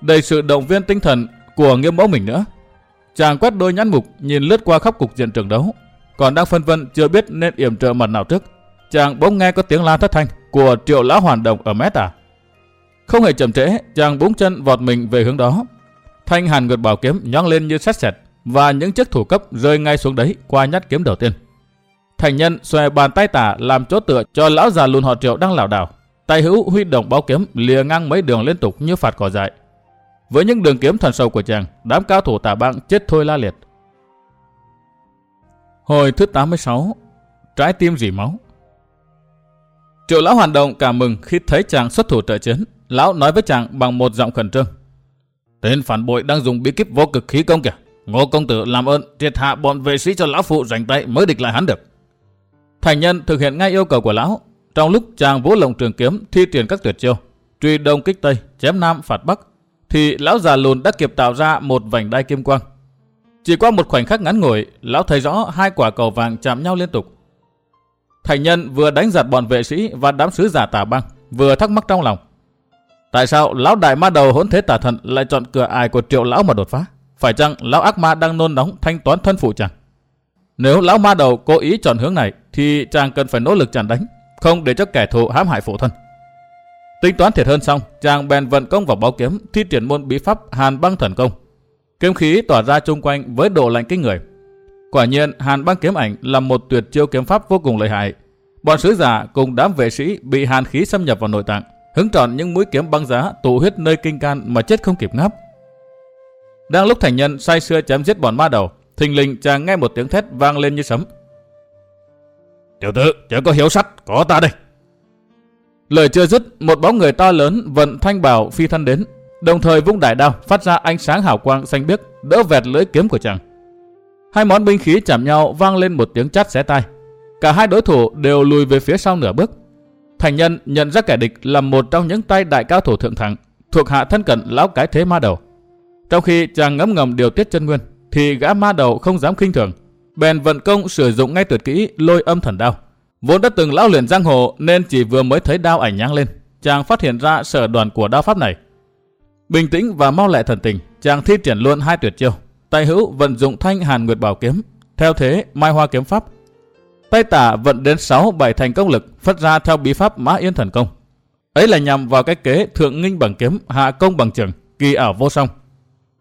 đầy sự động viên tinh thần của nghiêm mẫu mình nữa. Chàng quét đôi nhãn mục nhìn lướt qua khắp cục diện trường đấu, còn đang phân vân chưa biết nên yểm trợ mặt nào trước. Chàng bỗng nghe có tiếng la thất thanh của triệu lão hoàn đồng ở mé tả. Không hề chậm trễ, chàng búng chân vọt mình về hướng đó. Thanh hàn ngược bảo kiếm nhón lên như xét sẹt và những chiếc thủ cấp rơi ngay xuống đấy qua nhát kiếm đầu tiên. Thành nhân xòe bàn tay tả làm chốt tựa cho lão già lùn họ triệu đang lảo đảo. Tay hữu huy động báo kiếm lìa ngang mấy đường liên tục như phạt cỏ dại. Với những đường kiếm thần sâu của chàng, đám cao thủ tà bang chết thôi la liệt. Hồi thứ 86, trái tim rỉ máu. Triệu lão hoàn động cảm mừng khi thấy chàng xuất thủ trợ chiến. Lão nói với chàng bằng một giọng khẩn trương. Tên phản bội đang dùng bí kíp vô cực khí công kìa. Ngô công tử làm ơn triệt hạ bọn vệ sĩ cho lão phụ rảnh tay mới địch lại hắn được. Thành nhân thực hiện ngay yêu cầu của lão. Trong lúc chàng vũ lồng trường kiếm thi triển các tuyệt chiêu, truy đông kích tây, chém nam phạt bắc, thì lão già lùn đã kịp tạo ra một vành đai kim quang. Chỉ qua một khoảnh khắc ngắn ngủi, lão thấy rõ hai quả cầu vàng chạm nhau liên tục. Thành nhân vừa đánh giặt bọn vệ sĩ và đám sứ giả tà băng, vừa thắc mắc trong lòng. Tại sao lão đại ma đầu hỗn thế tà thần lại chọn cửa ải của triệu lão mà đột phá? Phải chăng lão ác ma đang nôn nóng thanh toán thân phụ chàng? Nếu lão ma đầu cố ý chọn hướng này thì chàng cần phải nỗ lực chặn đánh, không để cho kẻ thù hãm hại phụ thân. Tính toán thiệt hơn xong, chàng bèn vận công vào báo kiếm, thi triển môn bí pháp Hàn Băng Thần Công. Kiếm khí tỏa ra chung quanh với độ lạnh kinh người. Quả nhiên, Hàn Băng kiếm ảnh là một tuyệt chiêu kiếm pháp vô cùng lợi hại. Bọn sứ giả cùng đám vệ sĩ bị hàn khí xâm nhập vào nội tạng, hứng trọn những mũi kiếm băng giá tụ huyết nơi kinh can mà chết không kịp ngáp. Đang lúc thành nhân say sưa chém giết bọn ma đầu, thình lình chàng nghe một tiếng thét vang lên như sấm. Tiểu tử, chớ có hiếu sắt, có ta đây. Lời chưa dứt, một bóng người to lớn vận thanh bảo phi thân đến, đồng thời vung đại đao phát ra ánh sáng hào quang xanh biếc, đỡ vẹt lưỡi kiếm của chàng. Hai món binh khí chạm nhau vang lên một tiếng chát xé tai. Cả hai đối thủ đều lùi về phía sau nửa bước. Thành nhân nhận ra kẻ địch là một trong những tay đại cao thủ thượng thẳng, thuộc hạ thân cận lão cái thế ma đầu. Trong khi chàng ngấm ngầm điều tiết chân nguyên, thì gã ma đầu không dám khinh thường, bèn vận công sử dụng ngay tuyệt kỹ lôi âm thần đao. Vốn đã từng lão luyện giang hồ nên chỉ vừa mới thấy đao ảnh nhang lên, chàng phát hiện ra sở đoàn của đao pháp này. Bình tĩnh và mau lẹ thần tình, chàng thi triển luôn hai tuyệt chiêu. Tay hữu vận dụng thanh hàn nguyệt bảo kiếm, theo thế mai hoa kiếm pháp. Tay tả vận đến 6 bảy thành công lực phát ra theo bí pháp mã yên thần công. Ấy là nhằm vào cái kế thượng nghinh bằng kiếm, hạ công bằng trường, kỳ ảo vô song.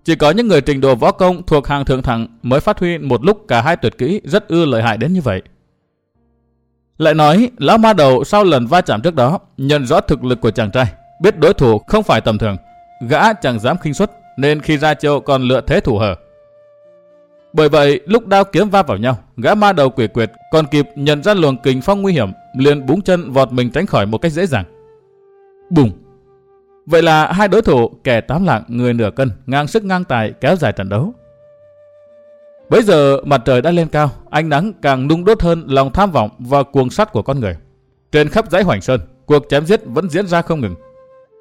Chỉ có những người trình độ võ công thuộc hàng thượng thẳng mới phát huy một lúc cả hai tuyệt kỹ rất ư lợi hại đến như vậy. Lại nói, lão ma đầu sau lần va chạm trước đó, nhận rõ thực lực của chàng trai, biết đối thủ không phải tầm thường. Gã chẳng dám khinh suất, nên khi ra chiêu còn lựa thế thủ hở. Bởi vậy, lúc đao kiếm va vào nhau, gã ma đầu quỷ quyệt còn kịp nhận ra luồng kình phong nguy hiểm, liền búng chân vọt mình tránh khỏi một cách dễ dàng. Bùng! Vậy là hai đối thủ kẻ tám lạng người nửa cân ngang sức ngang tài kéo dài trận đấu. Bây giờ mặt trời đã lên cao, ánh nắng càng nung đốt hơn lòng tham vọng và cuồng sắt của con người. Trên khắp dãy Hoành Sơn, cuộc chém giết vẫn diễn ra không ngừng.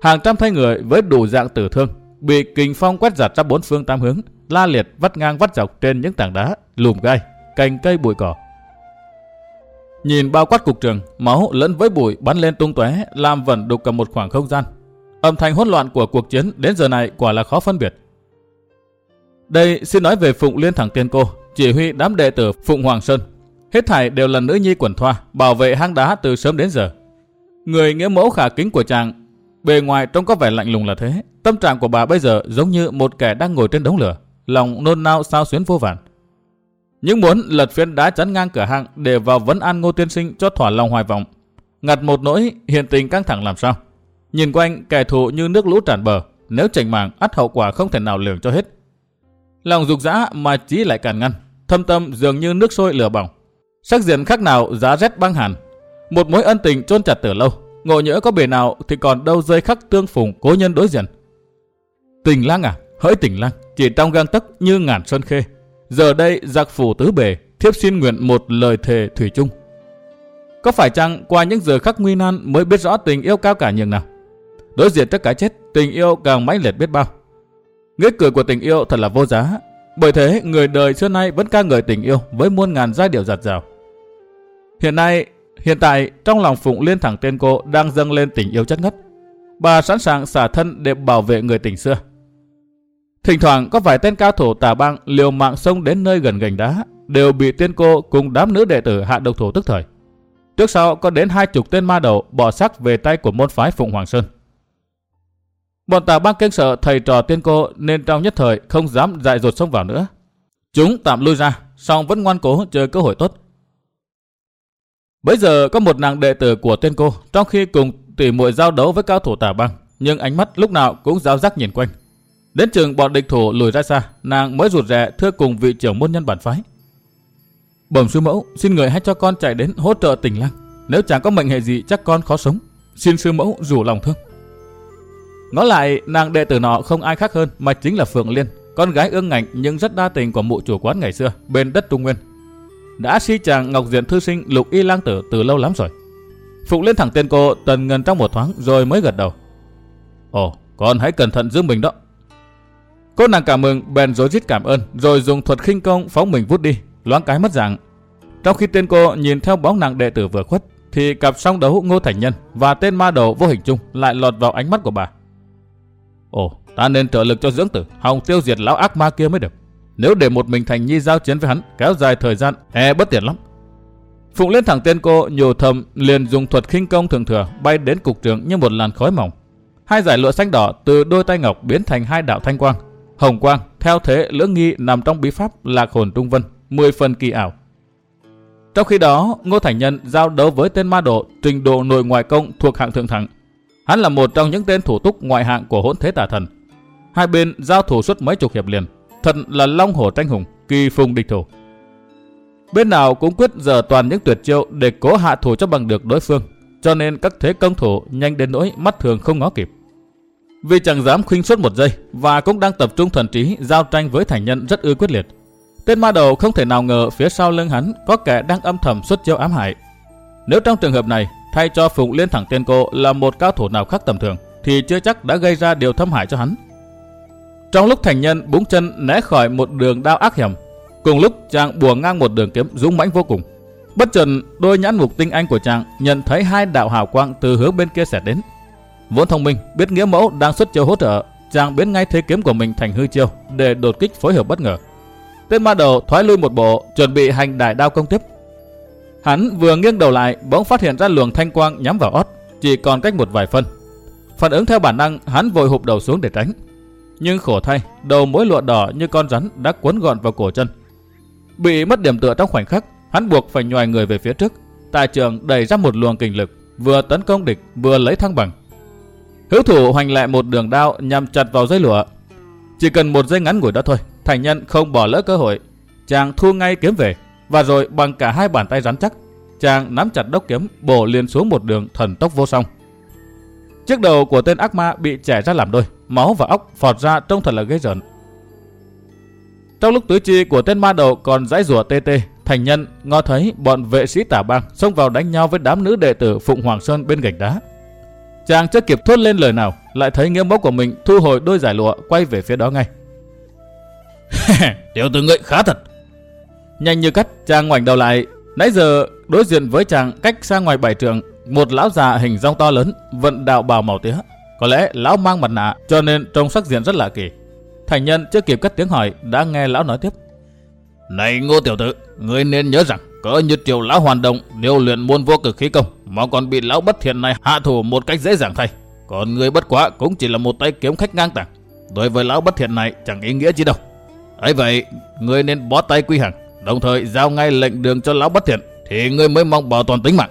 Hàng trăm thay người với đủ dạng tử thương bị kình phong quét giặt ra bốn phương tám hướng, la liệt vắt ngang vắt dọc trên những tảng đá, lùm gai, cành cây bụi cỏ. Nhìn bao quát cục trường, máu lẫn với bụi bắn lên tung tóe, làm vẩn đục cả một khoảng không gian. Âm thanh hỗn loạn của cuộc chiến đến giờ này quả là khó phân biệt. Đây xin nói về Phụng Liên Thẳng Tiên Cô, chỉ huy đám đệ tử Phụng Hoàng Sơn. Hết thảy đều là nữ nhi quần thoa, bảo vệ hang đá từ sớm đến giờ. Người nghĩa mẫu khả kính của chàng, bề ngoài trông có vẻ lạnh lùng là thế. Tâm trạng của bà bây giờ giống như một kẻ đang ngồi trên đống lửa, lòng nôn nao sao xuyến vô vàn. Những muốn lật phiến đá chắn ngang cửa hang để vào vấn an ngô tiên sinh cho thỏa lòng hoài vọng. Ngặt một nỗi hiện tình căng thẳng làm sao. Nhìn quanh kẻ thù như nước lũ tràn bờ, nếu chảnh màng ắt hậu quả không thể nào lường cho hết. Lòng dục dã mà trí lại cản ngăn, thâm tâm dường như nước sôi lửa bỏng. Sắc diện khác nào giá rét băng hàn. Một mối ân tình chôn chặt từ lâu, ngộ nhỡ có bề nào thì còn đâu rơi khắc tương phùng cố nhân đối diện. Tình lang à, hỡi tình lang, chỉ trong gang tấc như ngàn sơn khê. Giờ đây giặc phủ tứ bề, thiếp xin nguyện một lời thề thủy chung. Có phải chăng qua những giờ khắc nguy nan mới biết rõ tình yêu cao cả nhường nào? Đối diện trước cái chết, tình yêu càng mãnh liệt biết bao. Nghĩa cười của tình yêu thật là vô giá. Bởi thế, người đời xưa nay vẫn ca ngợi tình yêu với muôn ngàn giai điệu giặt rào. Hiện nay, hiện tại trong lòng Phụng Liên thẳng tên cô đang dâng lên tình yêu chất ngất. Bà sẵn sàng xả thân để bảo vệ người tình xưa. Thỉnh thoảng có vài tên cao thủ tà băng liều mạng sông đến nơi gần gành đá, đều bị tiên cô cùng đám nữ đệ tử hạ độc thủ tức thời. Trước sau có đến hai chục tên ma đầu bỏ xác về tay của môn phái Phụng Hoàng Sơn. Bọn tà băng kinh sợ thầy trò tiên cô nên trong nhất thời không dám dại dột xông vào nữa. Chúng tạm lui ra, song vẫn ngoan cố chờ cơ hội tốt. Bây giờ có một nàng đệ tử của tiên cô, trong khi cùng tỉ muội giao đấu với cao thủ tà băng, nhưng ánh mắt lúc nào cũng giáo giác nhìn quanh. Đến chừng bọn địch thủ lùi ra xa, nàng mới rụt rè thưa cùng vị trưởng môn nhân bản phái. Bẩm sư mẫu, xin người hãy cho con chạy đến hỗ trợ tình lang. Nếu chẳng có mệnh hệ gì chắc con khó sống. Xin sư mẫu rủ lòng thương. Ngó lại, nàng đệ tử nọ không ai khác hơn mà chính là Phượng Liên, con gái ương ngạnh nhưng rất đa tình của mụ chủ quán ngày xưa bên đất Trung Nguyên. Đã si chàng Ngọc Diện thư sinh Lục Y Lang tử từ lâu lắm rồi. Phụng lên thẳng tên cô tần ngần trong một thoáng rồi mới gật đầu. Ồ, con hãy cẩn thận giữ mình đó. Cô nàng cảm mừng bèn rối rít cảm ơn rồi dùng thuật khinh công phóng mình vút đi, loáng cái mất dạng. Trong khi tên cô nhìn theo bóng nàng đệ tử vừa khuất thì cặp song đấu Ngô Thành Nhân và tên ma đầu vô hình chung lại lọt vào ánh mắt của bà. Ồ, ta nên trợ lực cho dưỡng tử, hòng tiêu diệt lão ác ma kia mới được. Nếu để một mình Thành Nhi giao chiến với hắn, kéo dài thời gian, e bất tiện lắm. Phụng lên thẳng tên cô, nhổ thầm liền dùng thuật khinh công thường thừa bay đến cục trường như một làn khói mỏng. Hai giải lụa xanh đỏ từ đôi tay ngọc biến thành hai đạo thanh quang. Hồng quang, theo thế lưỡng nghi nằm trong bí pháp lạc hồn trung vân, mười phần kỳ ảo. Trong khi đó, Ngô Thành Nhân giao đấu với tên ma độ trình độ nội ngoại công thuộc hạng thượng thẳng, Hắn là một trong những tên thủ túc ngoại hạng của hỗn thế tà thần. Hai bên giao thủ suốt mấy chục hiệp liền, thật là long hổ tranh hùng, kỳ phùng địch thủ. Bên nào cũng quyết giờ toàn những tuyệt chiêu để cố hạ thủ cho bằng được đối phương, cho nên các thế công thủ nhanh đến nỗi mắt thường không ngó kịp. Vì chẳng dám khinh suốt một giây và cũng đang tập trung thần trí giao tranh với thành nhân rất ư quyết liệt. Tên ma đầu không thể nào ngờ phía sau lưng hắn có kẻ đang âm thầm xuất chiêu ám hại. Nếu trong trường hợp này thay cho Phụng Liên Thẳng Tiên Cô là một cao thủ nào khác tầm thường, thì chưa chắc đã gây ra điều thâm hại cho hắn. Trong lúc thành nhân búng chân né khỏi một đường đao ác hiểm, cùng lúc chàng bùa ngang một đường kiếm dũng mãnh vô cùng. Bất chợt đôi nhãn mục tinh anh của chàng nhận thấy hai đạo hào quang từ hướng bên kia xẹt đến. Vốn thông minh biết nghĩa mẫu đang xuất chiêu hỗ trợ, chàng biến ngay thế kiếm của mình thành hư chiêu để đột kích phối hợp bất ngờ. Tên ma đầu thoái lui một bộ, chuẩn bị hành đại đao công tiếp. Hắn vừa nghiêng đầu lại, bỗng phát hiện ra luồng thanh quang nhắm vào ót, chỉ còn cách một vài phân. Phản ứng theo bản năng, hắn vội hụp đầu xuống để tránh. Nhưng khổ thay, đầu mối lụa đỏ như con rắn đã cuốn gọn vào cổ chân. Bị mất điểm tựa trong khoảnh khắc, hắn buộc phải nhòi người về phía trước. Tài trường đẩy ra một luồng kình lực, vừa tấn công địch, vừa lấy thăng bằng. Hữu thủ hoành lại một đường đao nhằm chặt vào dây lụa. Chỉ cần một giây ngắn ngủi đó thôi, thành nhân không bỏ lỡ cơ hội. Chàng thu ngay kiếm về, và rồi bằng cả hai bàn tay rắn chắc, chàng nắm chặt đốc kiếm bổ liền xuống một đường thần tốc vô song. Chiếc đầu của tên ác ma bị chẻ ra làm đôi, máu và óc phọt ra trông thật là ghê rợn. Trong lúc tứ chi của tên ma đầu còn rãi rùa tê tê, thành nhân ngó thấy bọn vệ sĩ tả bang xông vào đánh nhau với đám nữ đệ tử Phụng Hoàng Sơn bên gạch đá. Chàng chưa kịp thốt lên lời nào, lại thấy nghĩa mẫu của mình thu hồi đôi giải lụa quay về phía đó ngay. <laughs> Tiểu tử ngậy khá thật. Nhanh như cắt, chàng ngoảnh đầu lại. Nãy giờ đối diện với chàng cách xa ngoài bảy trường, một lão già hình rong to lớn, vận đạo bào màu tía. Có lẽ lão mang mặt nạ cho nên trông sắc diện rất lạ kỳ. Thành nhân chưa kịp cất tiếng hỏi đã nghe lão nói tiếp. Này ngô tiểu tử, ngươi nên nhớ rằng cỡ như triều lão hoàn động điều luyện môn vô cực khí công mà còn bị lão bất thiện này hạ thủ một cách dễ dàng thay. Còn ngươi bất quá cũng chỉ là một tay kiếm khách ngang tàng. Đối với lão bất thiện này chẳng ý nghĩa gì đâu. ấy vậy, ngươi nên bó tay quy hàng, đồng thời giao ngay lệnh đường cho lão bất thiện thì ngươi mới mong bảo toàn tính mạng.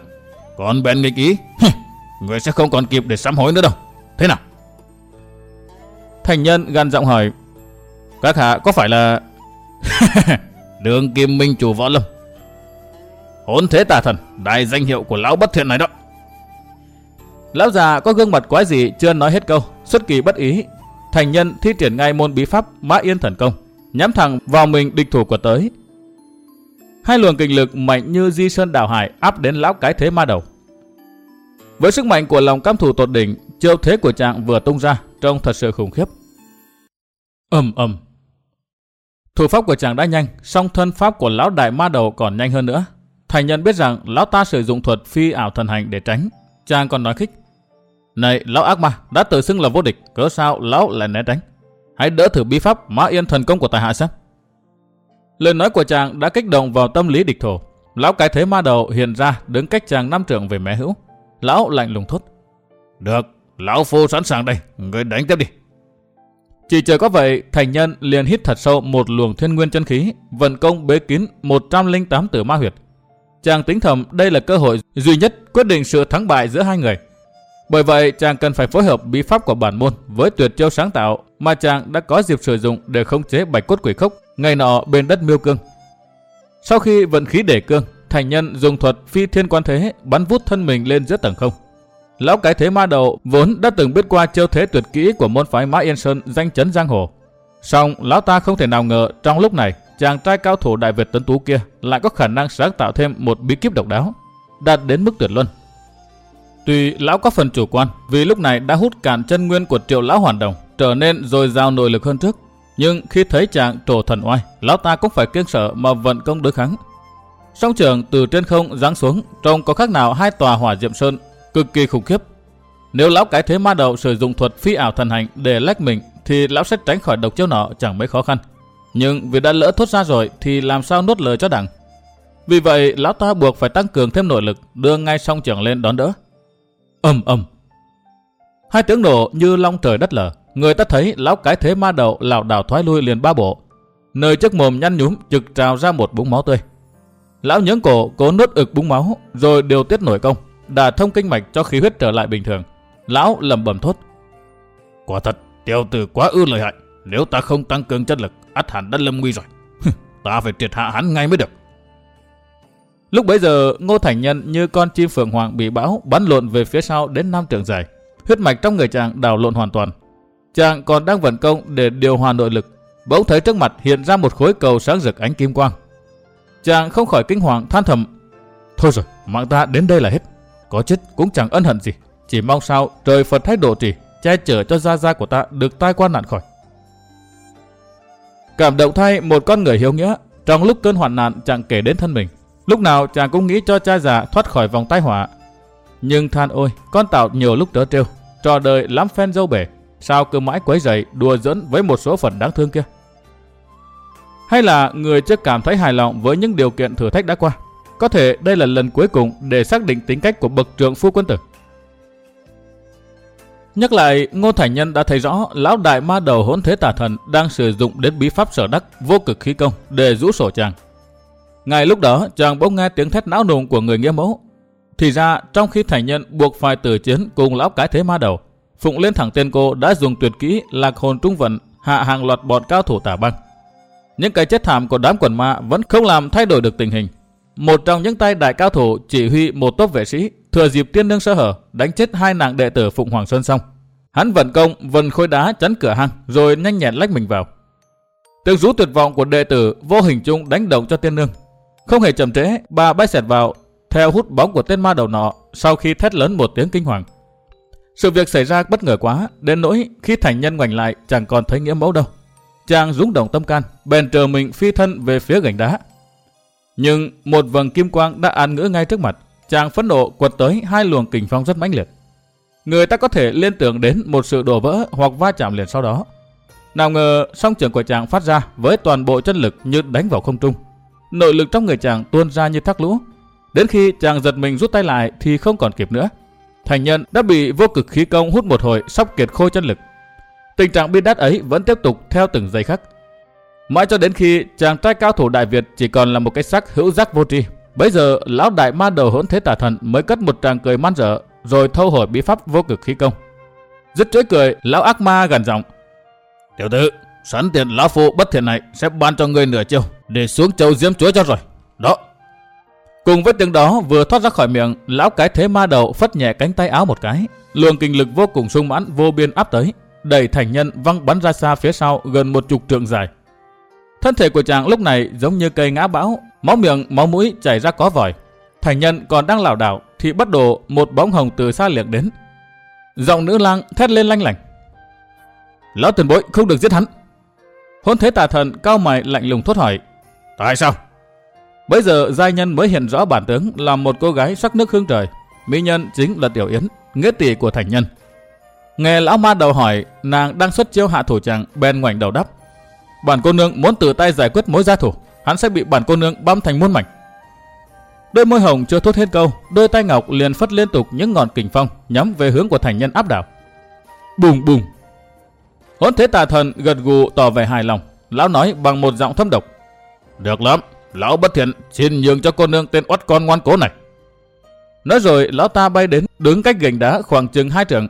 Còn bèn nghịch ý, ngươi sẽ không còn kịp để sám hối nữa đâu. Thế nào? Thành nhân gan giọng hỏi, các hạ có phải là... <laughs> Đường kim minh chủ võ lâm. Hốn thế tà thần, đại danh hiệu của lão bất thiện này đó. Lão già có gương mặt quái gì chưa nói hết câu, xuất kỳ bất ý. Thành nhân thi triển ngay môn bí pháp mã yên thần công, nhắm thẳng vào mình địch thủ của tới. Hai luồng kinh lực mạnh như di sơn đảo hải áp đến lão cái thế ma đầu. Với sức mạnh của lòng cam thủ tột đỉnh, chiêu thế của chàng vừa tung ra, trông thật sự khủng khiếp. ầm ầm. Thủ pháp của chàng đã nhanh, song thân pháp của lão đại ma đầu còn nhanh hơn nữa. Thành nhân biết rằng lão ta sử dụng thuật phi ảo thần hành để tránh. Chàng còn nói khích. Này, lão ác ma, đã tự xưng là vô địch, cớ sao lão lại né tránh? Hãy đỡ thử bí pháp mã yên thần công của tài hạ xem. Lời nói của chàng đã kích động vào tâm lý địch thổ. Lão cái thế ma đầu hiện ra đứng cách chàng năm trượng về mé hữu. Lão lạnh lùng thốt. Được, lão phu sẵn sàng đây, người đánh tiếp đi. Chỉ chờ có vậy, thành nhân liền hít thật sâu một luồng thiên nguyên chân khí, vận công bế kín 108 tử ma huyệt. Chàng tính thầm đây là cơ hội duy nhất quyết định sự thắng bại giữa hai người. Bởi vậy, chàng cần phải phối hợp bí pháp của bản môn với tuyệt chiêu sáng tạo mà chàng đã có dịp sử dụng để khống chế bạch cốt quỷ khốc ngày nọ bên đất miêu cương. Sau khi vận khí để cương, thành nhân dùng thuật phi thiên quan thế bắn vút thân mình lên giữa tầng không. Lão cái thế ma đầu vốn đã từng biết qua chiêu thế tuyệt kỹ của môn phái Mã Yên Sơn danh chấn giang hồ. Song lão ta không thể nào ngờ trong lúc này chàng trai cao thủ đại Việt tấn tú kia lại có khả năng sáng tạo thêm một bí kíp độc đáo, đạt đến mức tuyệt luân. Tuy lão có phần chủ quan vì lúc này đã hút cạn chân nguyên của triệu lão hoàn đồng trở nên dồi dào nội lực hơn trước. Nhưng khi thấy chàng trổ thần oai, lão ta cũng phải kiêng sợ mà vận công đối kháng. Song trường từ trên không giáng xuống, trông có khác nào hai tòa hỏa diệm sơn cực kỳ khủng khiếp. Nếu lão cái thế ma đầu sử dụng thuật phi ảo thần hành để lách mình thì lão sẽ tránh khỏi độc chiêu nọ chẳng mấy khó khăn. Nhưng vì đã lỡ thốt ra rồi thì làm sao nuốt lời cho đẳng. Vì vậy lão ta buộc phải tăng cường thêm nội lực đưa ngay song trưởng lên đón đỡ. ầm ầm Hai tiếng nổ như long trời đất lở. Người ta thấy lão cái thế ma đầu lảo đảo thoái lui liền ba bộ. Nơi chiếc mồm nhăn nhúm trực trào ra một búng máu tươi. Lão nhướng cổ cố nuốt ực búng máu rồi điều tiết nổi công đả thông kinh mạch cho khí huyết trở lại bình thường. Lão lẩm bẩm thốt. Quả thật, tiểu tử quá ư lợi hại. Nếu ta không tăng cường chất lực, ắt hẳn đã lâm nguy rồi. ta phải triệt hạ hắn ngay mới được. Lúc bấy giờ, Ngô Thành Nhân như con chim phượng hoàng bị bão bắn lộn về phía sau đến năm trường dài. Huyết mạch trong người chàng đảo lộn hoàn toàn. Chàng còn đang vận công để điều hòa nội lực. Bỗng thấy trước mặt hiện ra một khối cầu sáng rực ánh kim quang. Chàng không khỏi kinh hoàng than thầm. Thôi rồi, mạng ta đến đây là hết. Có chết cũng chẳng ân hận gì. Chỉ mong sao trời Phật thái độ trì, che chở cho gia gia của ta được tai qua nạn khỏi. Cảm động thay một con người hiếu nghĩa, trong lúc cơn hoạn nạn chàng kể đến thân mình. Lúc nào chàng cũng nghĩ cho cha già thoát khỏi vòng tai họa. Nhưng than ôi, con tạo nhiều lúc trớ trêu, trò đời lắm phen dâu bể, sao cứ mãi quấy rầy đùa dẫn với một số phận đáng thương kia. Hay là người chưa cảm thấy hài lòng với những điều kiện thử thách đã qua. Có thể đây là lần cuối cùng để xác định tính cách của bậc trưởng phu quân tử. Nhắc lại, Ngô Thành Nhân đã thấy rõ lão đại ma đầu hỗn thế tà thần đang sử dụng đến bí pháp sở đắc vô cực khí công để rũ sổ chàng. Ngay lúc đó, chàng bỗng nghe tiếng thét não nùng của người nghĩa mẫu. Thì ra, trong khi Thành Nhân buộc phải tử chiến cùng lão cái thế ma đầu, Phụng lên thẳng tên cô đã dùng tuyệt kỹ lạc hồn trung vận hạ hàng loạt bọn cao thủ tả băng. Những cái chết thảm của đám quần ma vẫn không làm thay đổi được tình hình. một trong những tay đại cao thủ chỉ huy một tốp vệ sĩ, thừa dịp tiên nương sơ hở, đánh chết hai nàng đệ tử Phụng Hoàng Sơn xong. Hắn vận công vần khối đá chắn cửa hang, rồi nhanh nhẹn lách mình vào. Tiếng rú tuyệt vọng của đệ tử vô hình chung đánh động cho tiên nương. Không hề chậm trễ, bà bay xẹt vào, theo hút bóng của tên ma đầu nọ, sau khi thét lớn một tiếng kinh hoàng. Sự việc xảy ra bất ngờ quá, đến nỗi khi thành nhân ngoảnh lại chẳng còn thấy nghĩa mẫu đâu. Chàng rúng động tâm can, bèn chờ mình phi thân về phía gành đá. Nhưng một vầng kim quang đã an ngữ ngay trước mặt, chàng phẫn nộ quật tới hai luồng kình phong rất mãnh liệt. Người ta có thể liên tưởng đến một sự đổ vỡ hoặc va chạm liền sau đó. Nào ngờ song trường của chàng phát ra với toàn bộ chân lực như đánh vào không trung. Nội lực trong người chàng tuôn ra như thác lũ. Đến khi chàng giật mình rút tay lại thì không còn kịp nữa. Thành nhân đã bị vô cực khí công hút một hồi sắp kiệt khô chân lực. Tình trạng bi đát ấy vẫn tiếp tục theo từng giây khắc. Mãi cho đến khi chàng trai cao thủ Đại Việt chỉ còn là một cái xác hữu giác vô tri. Bây giờ lão đại ma đầu hỗn thế tà thần mới cất một tràng cười man dở rồi thâu hồi bí pháp vô cực khí công. Dứt chối cười, lão ác ma gần giọng. Tiểu tử, sẵn tiền lão phụ bất thiện này sẽ ban cho người nửa chiêu để xuống châu diếm chuối cho rồi. Đó. Cùng với tiếng đó vừa thoát ra khỏi miệng, lão cái thế ma đầu phất nhẹ cánh tay áo một cái. Luồng kinh lực vô cùng sung mãn vô biên áp tới, đẩy thành nhân văng bắn ra xa phía sau gần một chục trượng dài. Thân thể của chàng lúc này giống như cây ngã bão, máu miệng, máu mũi chảy ra có vòi. Thành nhân còn đang lảo đảo thì bắt đầu một bóng hồng từ xa liệng đến. Giọng nữ lang thét lên lanh lảnh. Lão tiền bối không được giết hắn. Hôn thế tà thần cao mày lạnh lùng thốt hỏi. Tại sao? Bây giờ giai nhân mới hiện rõ bản tướng là một cô gái sắc nước hương trời. Mỹ nhân chính là Tiểu Yến, nghĩa tỷ của thành nhân. Nghe lão ma đầu hỏi, nàng đang xuất chiêu hạ thủ chàng, bèn ngoảnh đầu đắp. Bản cô nương muốn tự tay giải quyết mối gia thủ, hắn sẽ bị bản cô nương băm thành muôn mảnh. Đôi môi hồng chưa thốt hết câu, đôi tay ngọc liền phất liên tục những ngọn kình phong nhắm về hướng của thành nhân áp đảo. Bùng bùng. Hỗn thế tà thần gật gù tỏ vẻ hài lòng, lão nói bằng một giọng thâm độc. Được lắm, lão bất thiện xin nhường cho cô nương tên oắt con ngoan cố này. Nói rồi lão ta bay đến đứng cách gành đá khoảng chừng hai trượng.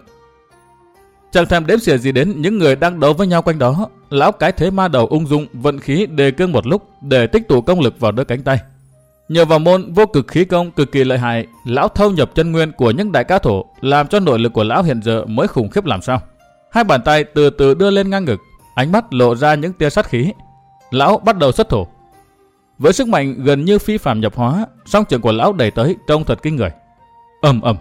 Chẳng thèm đếm xỉa gì đến những người đang đấu với nhau quanh đó. Lão cái thế ma đầu ung dung vận khí đề cương một lúc để tích tụ công lực vào đôi cánh tay. Nhờ vào môn vô cực khí công cực kỳ lợi hại, lão thâu nhập chân nguyên của những đại cao thủ, làm cho nội lực của lão hiện giờ mới khủng khiếp làm sao. Hai bàn tay từ từ đưa lên ngang ngực, ánh mắt lộ ra những tia sát khí. Lão bắt đầu xuất thủ. Với sức mạnh gần như phi phàm nhập hóa, song trường của lão đẩy tới trông thật kinh người. ầm ầm.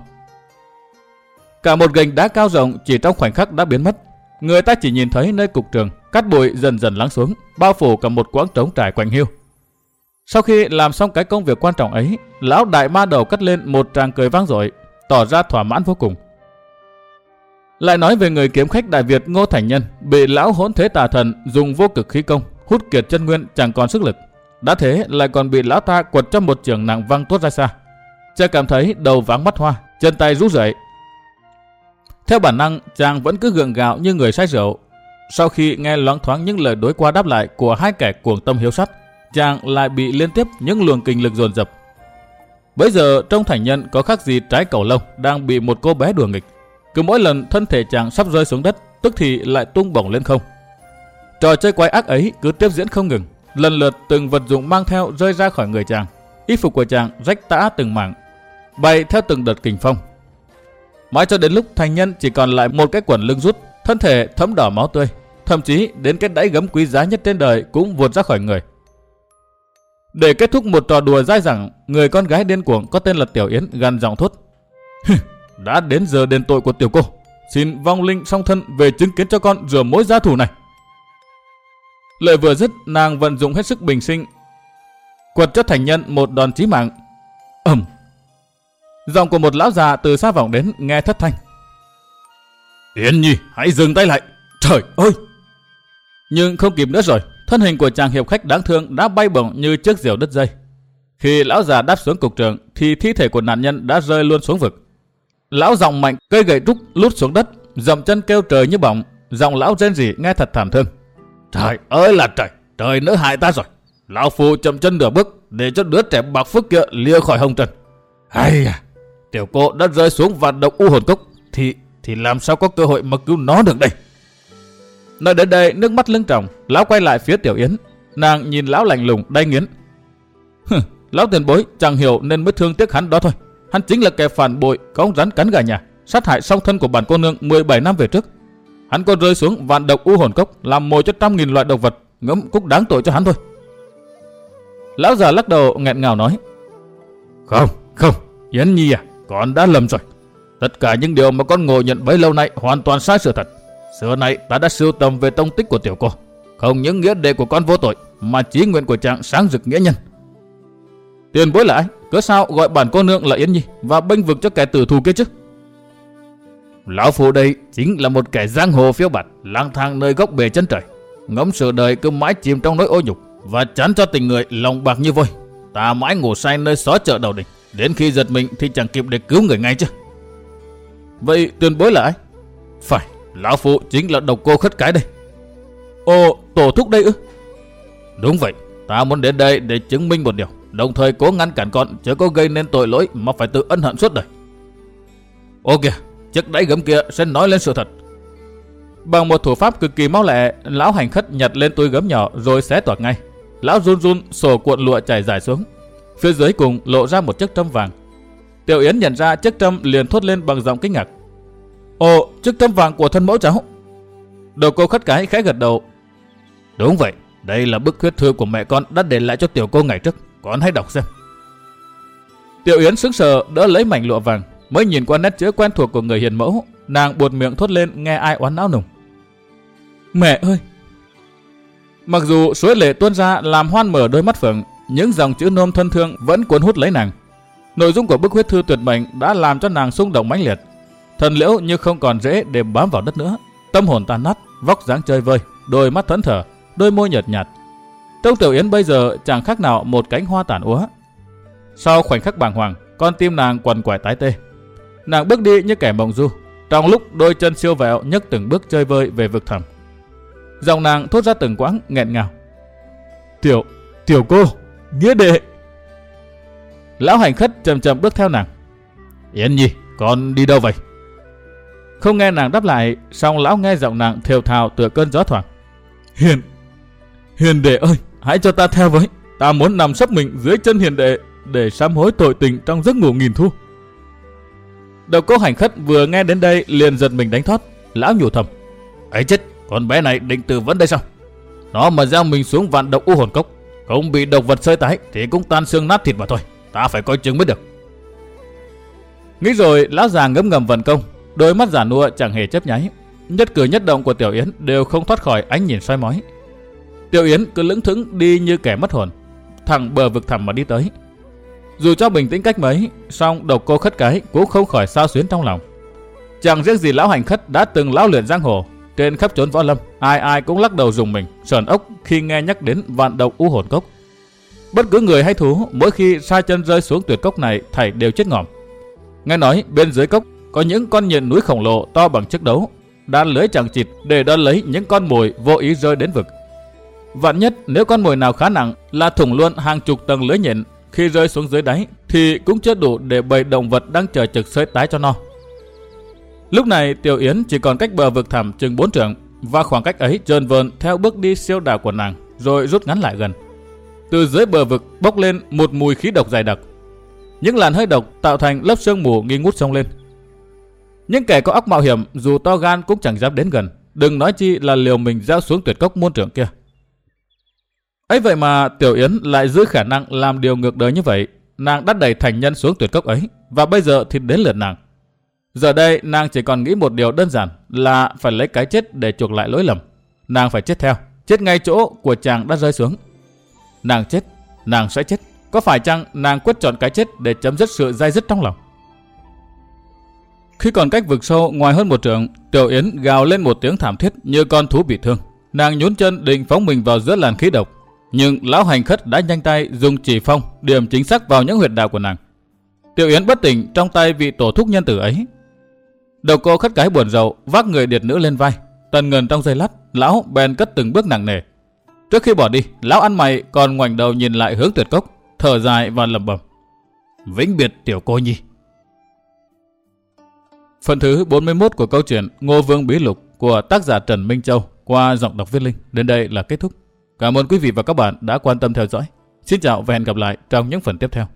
Cả một gành đá cao rộng chỉ trong khoảnh khắc đã biến mất. Người ta chỉ nhìn thấy nơi cục trường, cát bụi dần dần lắng xuống, bao phủ cả một quãng trống trải quanh hiu. Sau khi làm xong cái công việc quan trọng ấy, lão đại ma đầu cất lên một tràng cười vang dội, tỏ ra thỏa mãn vô cùng. Lại nói về người kiếm khách Đại Việt Ngô Thành Nhân, bị lão hỗn thế tà thần dùng vô cực khí công, hút kiệt chân nguyên chẳng còn sức lực. Đã thế lại còn bị lão ta quật cho một trường nặng văng tuốt ra xa. Chàng cảm thấy đầu váng mắt hoa, chân tay rút rẩy. Theo bản năng, chàng vẫn cứ gượng gạo như người say rượu. Sau khi nghe loáng thoáng những lời đối qua đáp lại của hai kẻ cuồng tâm hiếu sắt, chàng lại bị liên tiếp những luồng kinh lực dồn dập. Bây giờ trong thành nhân có khác gì trái cầu lông đang bị một cô bé đùa nghịch. Cứ mỗi lần thân thể chàng sắp rơi xuống đất, tức thì lại tung bổng lên không. Trò chơi quái ác ấy cứ tiếp diễn không ngừng, lần lượt từng vật dụng mang theo rơi ra khỏi người chàng. Y phục của chàng rách tã từng mảng, bay theo từng đợt kình phong. Mãi cho đến lúc thành nhân chỉ còn lại một cái quần lưng rút, thân thể thấm đỏ máu tươi, thậm chí đến cái đáy gấm quý giá nhất trên đời cũng vụt ra khỏi người. Để kết thúc một trò đùa dai dẳng, người con gái điên cuồng có tên là Tiểu Yến gằn giọng thốt. Đã đến giờ đền tội của tiểu cô. Xin vong linh song thân về chứng kiến cho con rửa mối gia thủ này. Lời vừa dứt, nàng vận dụng hết sức bình sinh. Quật cho thành nhân một đòn chí mạng. ầm Giọng của một lão già từ xa vọng đến nghe thất thanh. Yến Nhi, hãy dừng tay lại. Trời ơi! Nhưng không kịp nữa rồi, thân hình của chàng hiệp khách đáng thương đã bay bổng như chiếc diều đứt dây. Khi lão già đáp xuống cục trường thì thi thể của nạn nhân đã rơi luôn xuống vực. Lão giọng mạnh cây gậy trúc lút xuống đất, dậm chân kêu trời như bỏng, giọng lão rên rỉ nghe thật thảm thương. Trời ơi là trời, trời nỡ hại ta rồi. Lão Phu chậm chân nửa bước để cho đứa trẻ bạc phước kia lia khỏi hồng trần. Hay à, tiểu cô đã rơi xuống vạn động u hồn cốc thì thì làm sao có cơ hội mà cứu nó được đây? Nói đến đây nước mắt lưng tròng, lão quay lại phía Tiểu Yến. Nàng nhìn lão lạnh lùng đay nghiến. Lão tiền bối chẳng hiểu nên mới thương tiếc hắn đó thôi. Hắn chính là kẻ phản bội, có rắn cắn gà nhà, sát hại song thân của bản cô nương 17 năm về trước. Hắn còn rơi xuống vạn độc u hồn cốc, làm mồi cho trăm nghìn loại độc vật, ngấm cũng đáng tội cho hắn thôi. Lão già lắc đầu nghẹn ngào nói. Không, không, Yến Nhi à, con đã lầm rồi. Tất cả những điều mà con ngộ nhận bấy lâu nay hoàn toàn sai sự thật. Xưa nay ta đã sưu tầm về tông tích của tiểu cô. Không những nghĩa đệ của con vô tội, mà chí nguyện của chàng sáng rực nghĩa nhân. Tiền bối là ai? Cớ sao gọi bản cô nương là Yến Nhi và bênh vực cho kẻ tử thù kia chứ? Lão Phu đây chính là một kẻ giang hồ phiêu bạt, lang thang nơi góc bề chân trời. Ngắm sự đời cứ mãi chìm trong nỗi ô nhục và chán cho tình người lòng bạc như vôi. Ta mãi ngủ say nơi xó chợ đầu đình. Đến khi giật mình thì chẳng kịp để cứu người ngay chứ. Vậy tuyên bối là ai? Phải, Lão Phu chính là độc cô khất cái đây. Ồ, tổ thúc đây ư? Đúng vậy, ta muốn đến đây để chứng minh một điều. Đồng thời cố ngăn cản con chứ có gây nên tội lỗi mà phải tự ân hận suốt đời. Ô kìa, chiếc đáy gấm kia sẽ nói lên sự thật. Bằng một thủ pháp cực kỳ máu lẹ, lão hành khất nhặt lên túi gấm nhỏ rồi xé toạc ngay. Lão run run sổ cuộn lụa chảy dài xuống. Phía dưới cùng lộ ra một chiếc trâm vàng. Tiểu Yến nhận ra chiếc trâm liền thốt lên bằng giọng kinh ngạc. Ồ, chiếc trâm vàng của thân mẫu cháu. Đầu cô khất cái khẽ gật đầu. Đúng vậy, đây là bức huyết thư của mẹ con đã để lại cho tiểu cô ngày trước. Con hãy đọc xem. Tiểu Yến sững sờ đỡ lấy mảnh lụa vàng, mới nhìn qua nét chữ quen thuộc của người hiền mẫu, nàng buột miệng thốt lên nghe ai oán não nùng. Mẹ ơi! Mặc dù suối lệ tuôn ra làm hoan mở đôi mắt phượng, những dòng chữ nôm thân thương vẫn cuốn hút lấy nàng. Nội dung của bức huyết thư tuyệt mệnh đã làm cho nàng xung động mãnh liệt. Thần liễu như không còn dễ để bám vào đất nữa, tâm hồn tan nát, vóc dáng chơi vơi, đôi mắt thẫn thờ, đôi môi nhợt nhạt. Tông Tiểu Yến bây giờ chẳng khác nào một cánh hoa tàn úa. Sau khoảnh khắc bàng hoàng, con tim nàng quằn quại tái tê. Nàng bước đi như kẻ mộng du, trong lúc đôi chân siêu vẹo nhấc từng bước chơi vơi về vực thẳm. Dòng nàng thốt ra từng quãng nghẹn ngào. Tiểu, tiểu cô, nghĩa đệ. Lão hành khất chậm chậm bước theo nàng. Yên Nhi, con đi đâu vậy? Không nghe nàng đáp lại, song lão nghe giọng nàng thều thào tựa cơn gió thoảng. Hiền, hiền đệ ơi, hãy cho ta theo với. Ta muốn nằm sấp mình dưới chân hiền đệ để sám hối tội tình trong giấc ngủ nghìn thu. Đầu cô hành khất vừa nghe đến đây liền giật mình đánh thoát. Lão nhủ thầm. ấy chết, con bé này định từ vấn đây sao? Nó mà gieo mình xuống vạn độc u hồn cốc. Không bị độc vật sơi tái thì cũng tan xương nát thịt mà thôi. Ta phải coi chừng mới được. Nghĩ rồi, lão già ngấm ngầm vận công. Đôi mắt giả nua chẳng hề chấp nháy. Nhất cử nhất động của Tiểu Yến đều không thoát khỏi ánh nhìn soi mói. Tiểu Yến cứ lững thững đi như kẻ mất hồn. Thẳng bờ vực thẳm mà đi tới. Dù cho bình tĩnh cách mấy, song độc cô khất cái cũng không khỏi sao xuyến trong lòng. Chẳng riêng gì lão hành khất đã từng lão luyện giang hồ, trên khắp trốn võ lâm, ai ai cũng lắc đầu dùng mình, sờn ốc khi nghe nhắc đến vạn độc u hồn cốc. Bất cứ người hay thú, mỗi khi sai chân rơi xuống tuyệt cốc này, thảy đều chết ngòm. Nghe nói bên dưới cốc có những con nhện núi khổng lồ to bằng chiếc đấu, đan lưới chẳng chịt để đón lấy những con mồi vô ý rơi đến vực. Vạn nhất nếu con mồi nào khá nặng là thủng luôn hàng chục tầng lưới nhện khi rơi xuống dưới đáy thì cũng chưa đủ để bầy động vật đang chờ trực sơi tái cho no. Lúc này Tiểu Yến chỉ còn cách bờ vực thẳm chừng 4 trượng và khoảng cách ấy trơn vờn theo bước đi siêu đảo của nàng rồi rút ngắn lại gần. Từ dưới bờ vực bốc lên một mùi khí độc dày đặc. Những làn hơi độc tạo thành lớp sương mù nghi ngút sông lên. Những kẻ có óc mạo hiểm dù to gan cũng chẳng dám đến gần, đừng nói chi là liều mình giao xuống tuyệt cốc muôn trưởng kia ấy vậy mà Tiểu Yến lại giữ khả năng làm điều ngược đời như vậy. Nàng đã đẩy thành nhân xuống tuyệt cốc ấy, và bây giờ thì đến lượt nàng. Giờ đây nàng chỉ còn nghĩ một điều đơn giản là phải lấy cái chết để chuộc lại lỗi lầm. Nàng phải chết theo, chết ngay chỗ của chàng đã rơi xuống. Nàng chết, nàng sẽ chết. Có phải chăng nàng quyết chọn cái chết để chấm dứt sự dai dứt trong lòng? Khi còn cách vực sâu ngoài hơn một trường, Tiểu Yến gào lên một tiếng thảm thiết như con thú bị thương. Nàng nhún chân định phóng mình vào giữa làn khí độc. Nhưng lão hành khất đã nhanh tay dùng chỉ phong điểm chính xác vào những huyệt đạo của nàng. Tiểu Yến bất tỉnh trong tay vị tổ thúc nhân tử ấy. Đầu cô khất cái buồn rầu vác người điệt nữ lên vai. Tần ngần trong giây lát, lão bèn cất từng bước nặng nề. Trước khi bỏ đi, lão ăn mày còn ngoảnh đầu nhìn lại hướng tuyệt cốc, thở dài và lẩm bẩm. Vĩnh biệt tiểu cô nhi. Phần thứ 41 của câu chuyện Ngô Vương Bí Lục của tác giả Trần Minh Châu qua giọng đọc viết linh đến đây là kết thúc. Cảm ơn quý vị và các bạn đã quan tâm theo dõi. Xin chào và hẹn gặp lại trong những phần tiếp theo.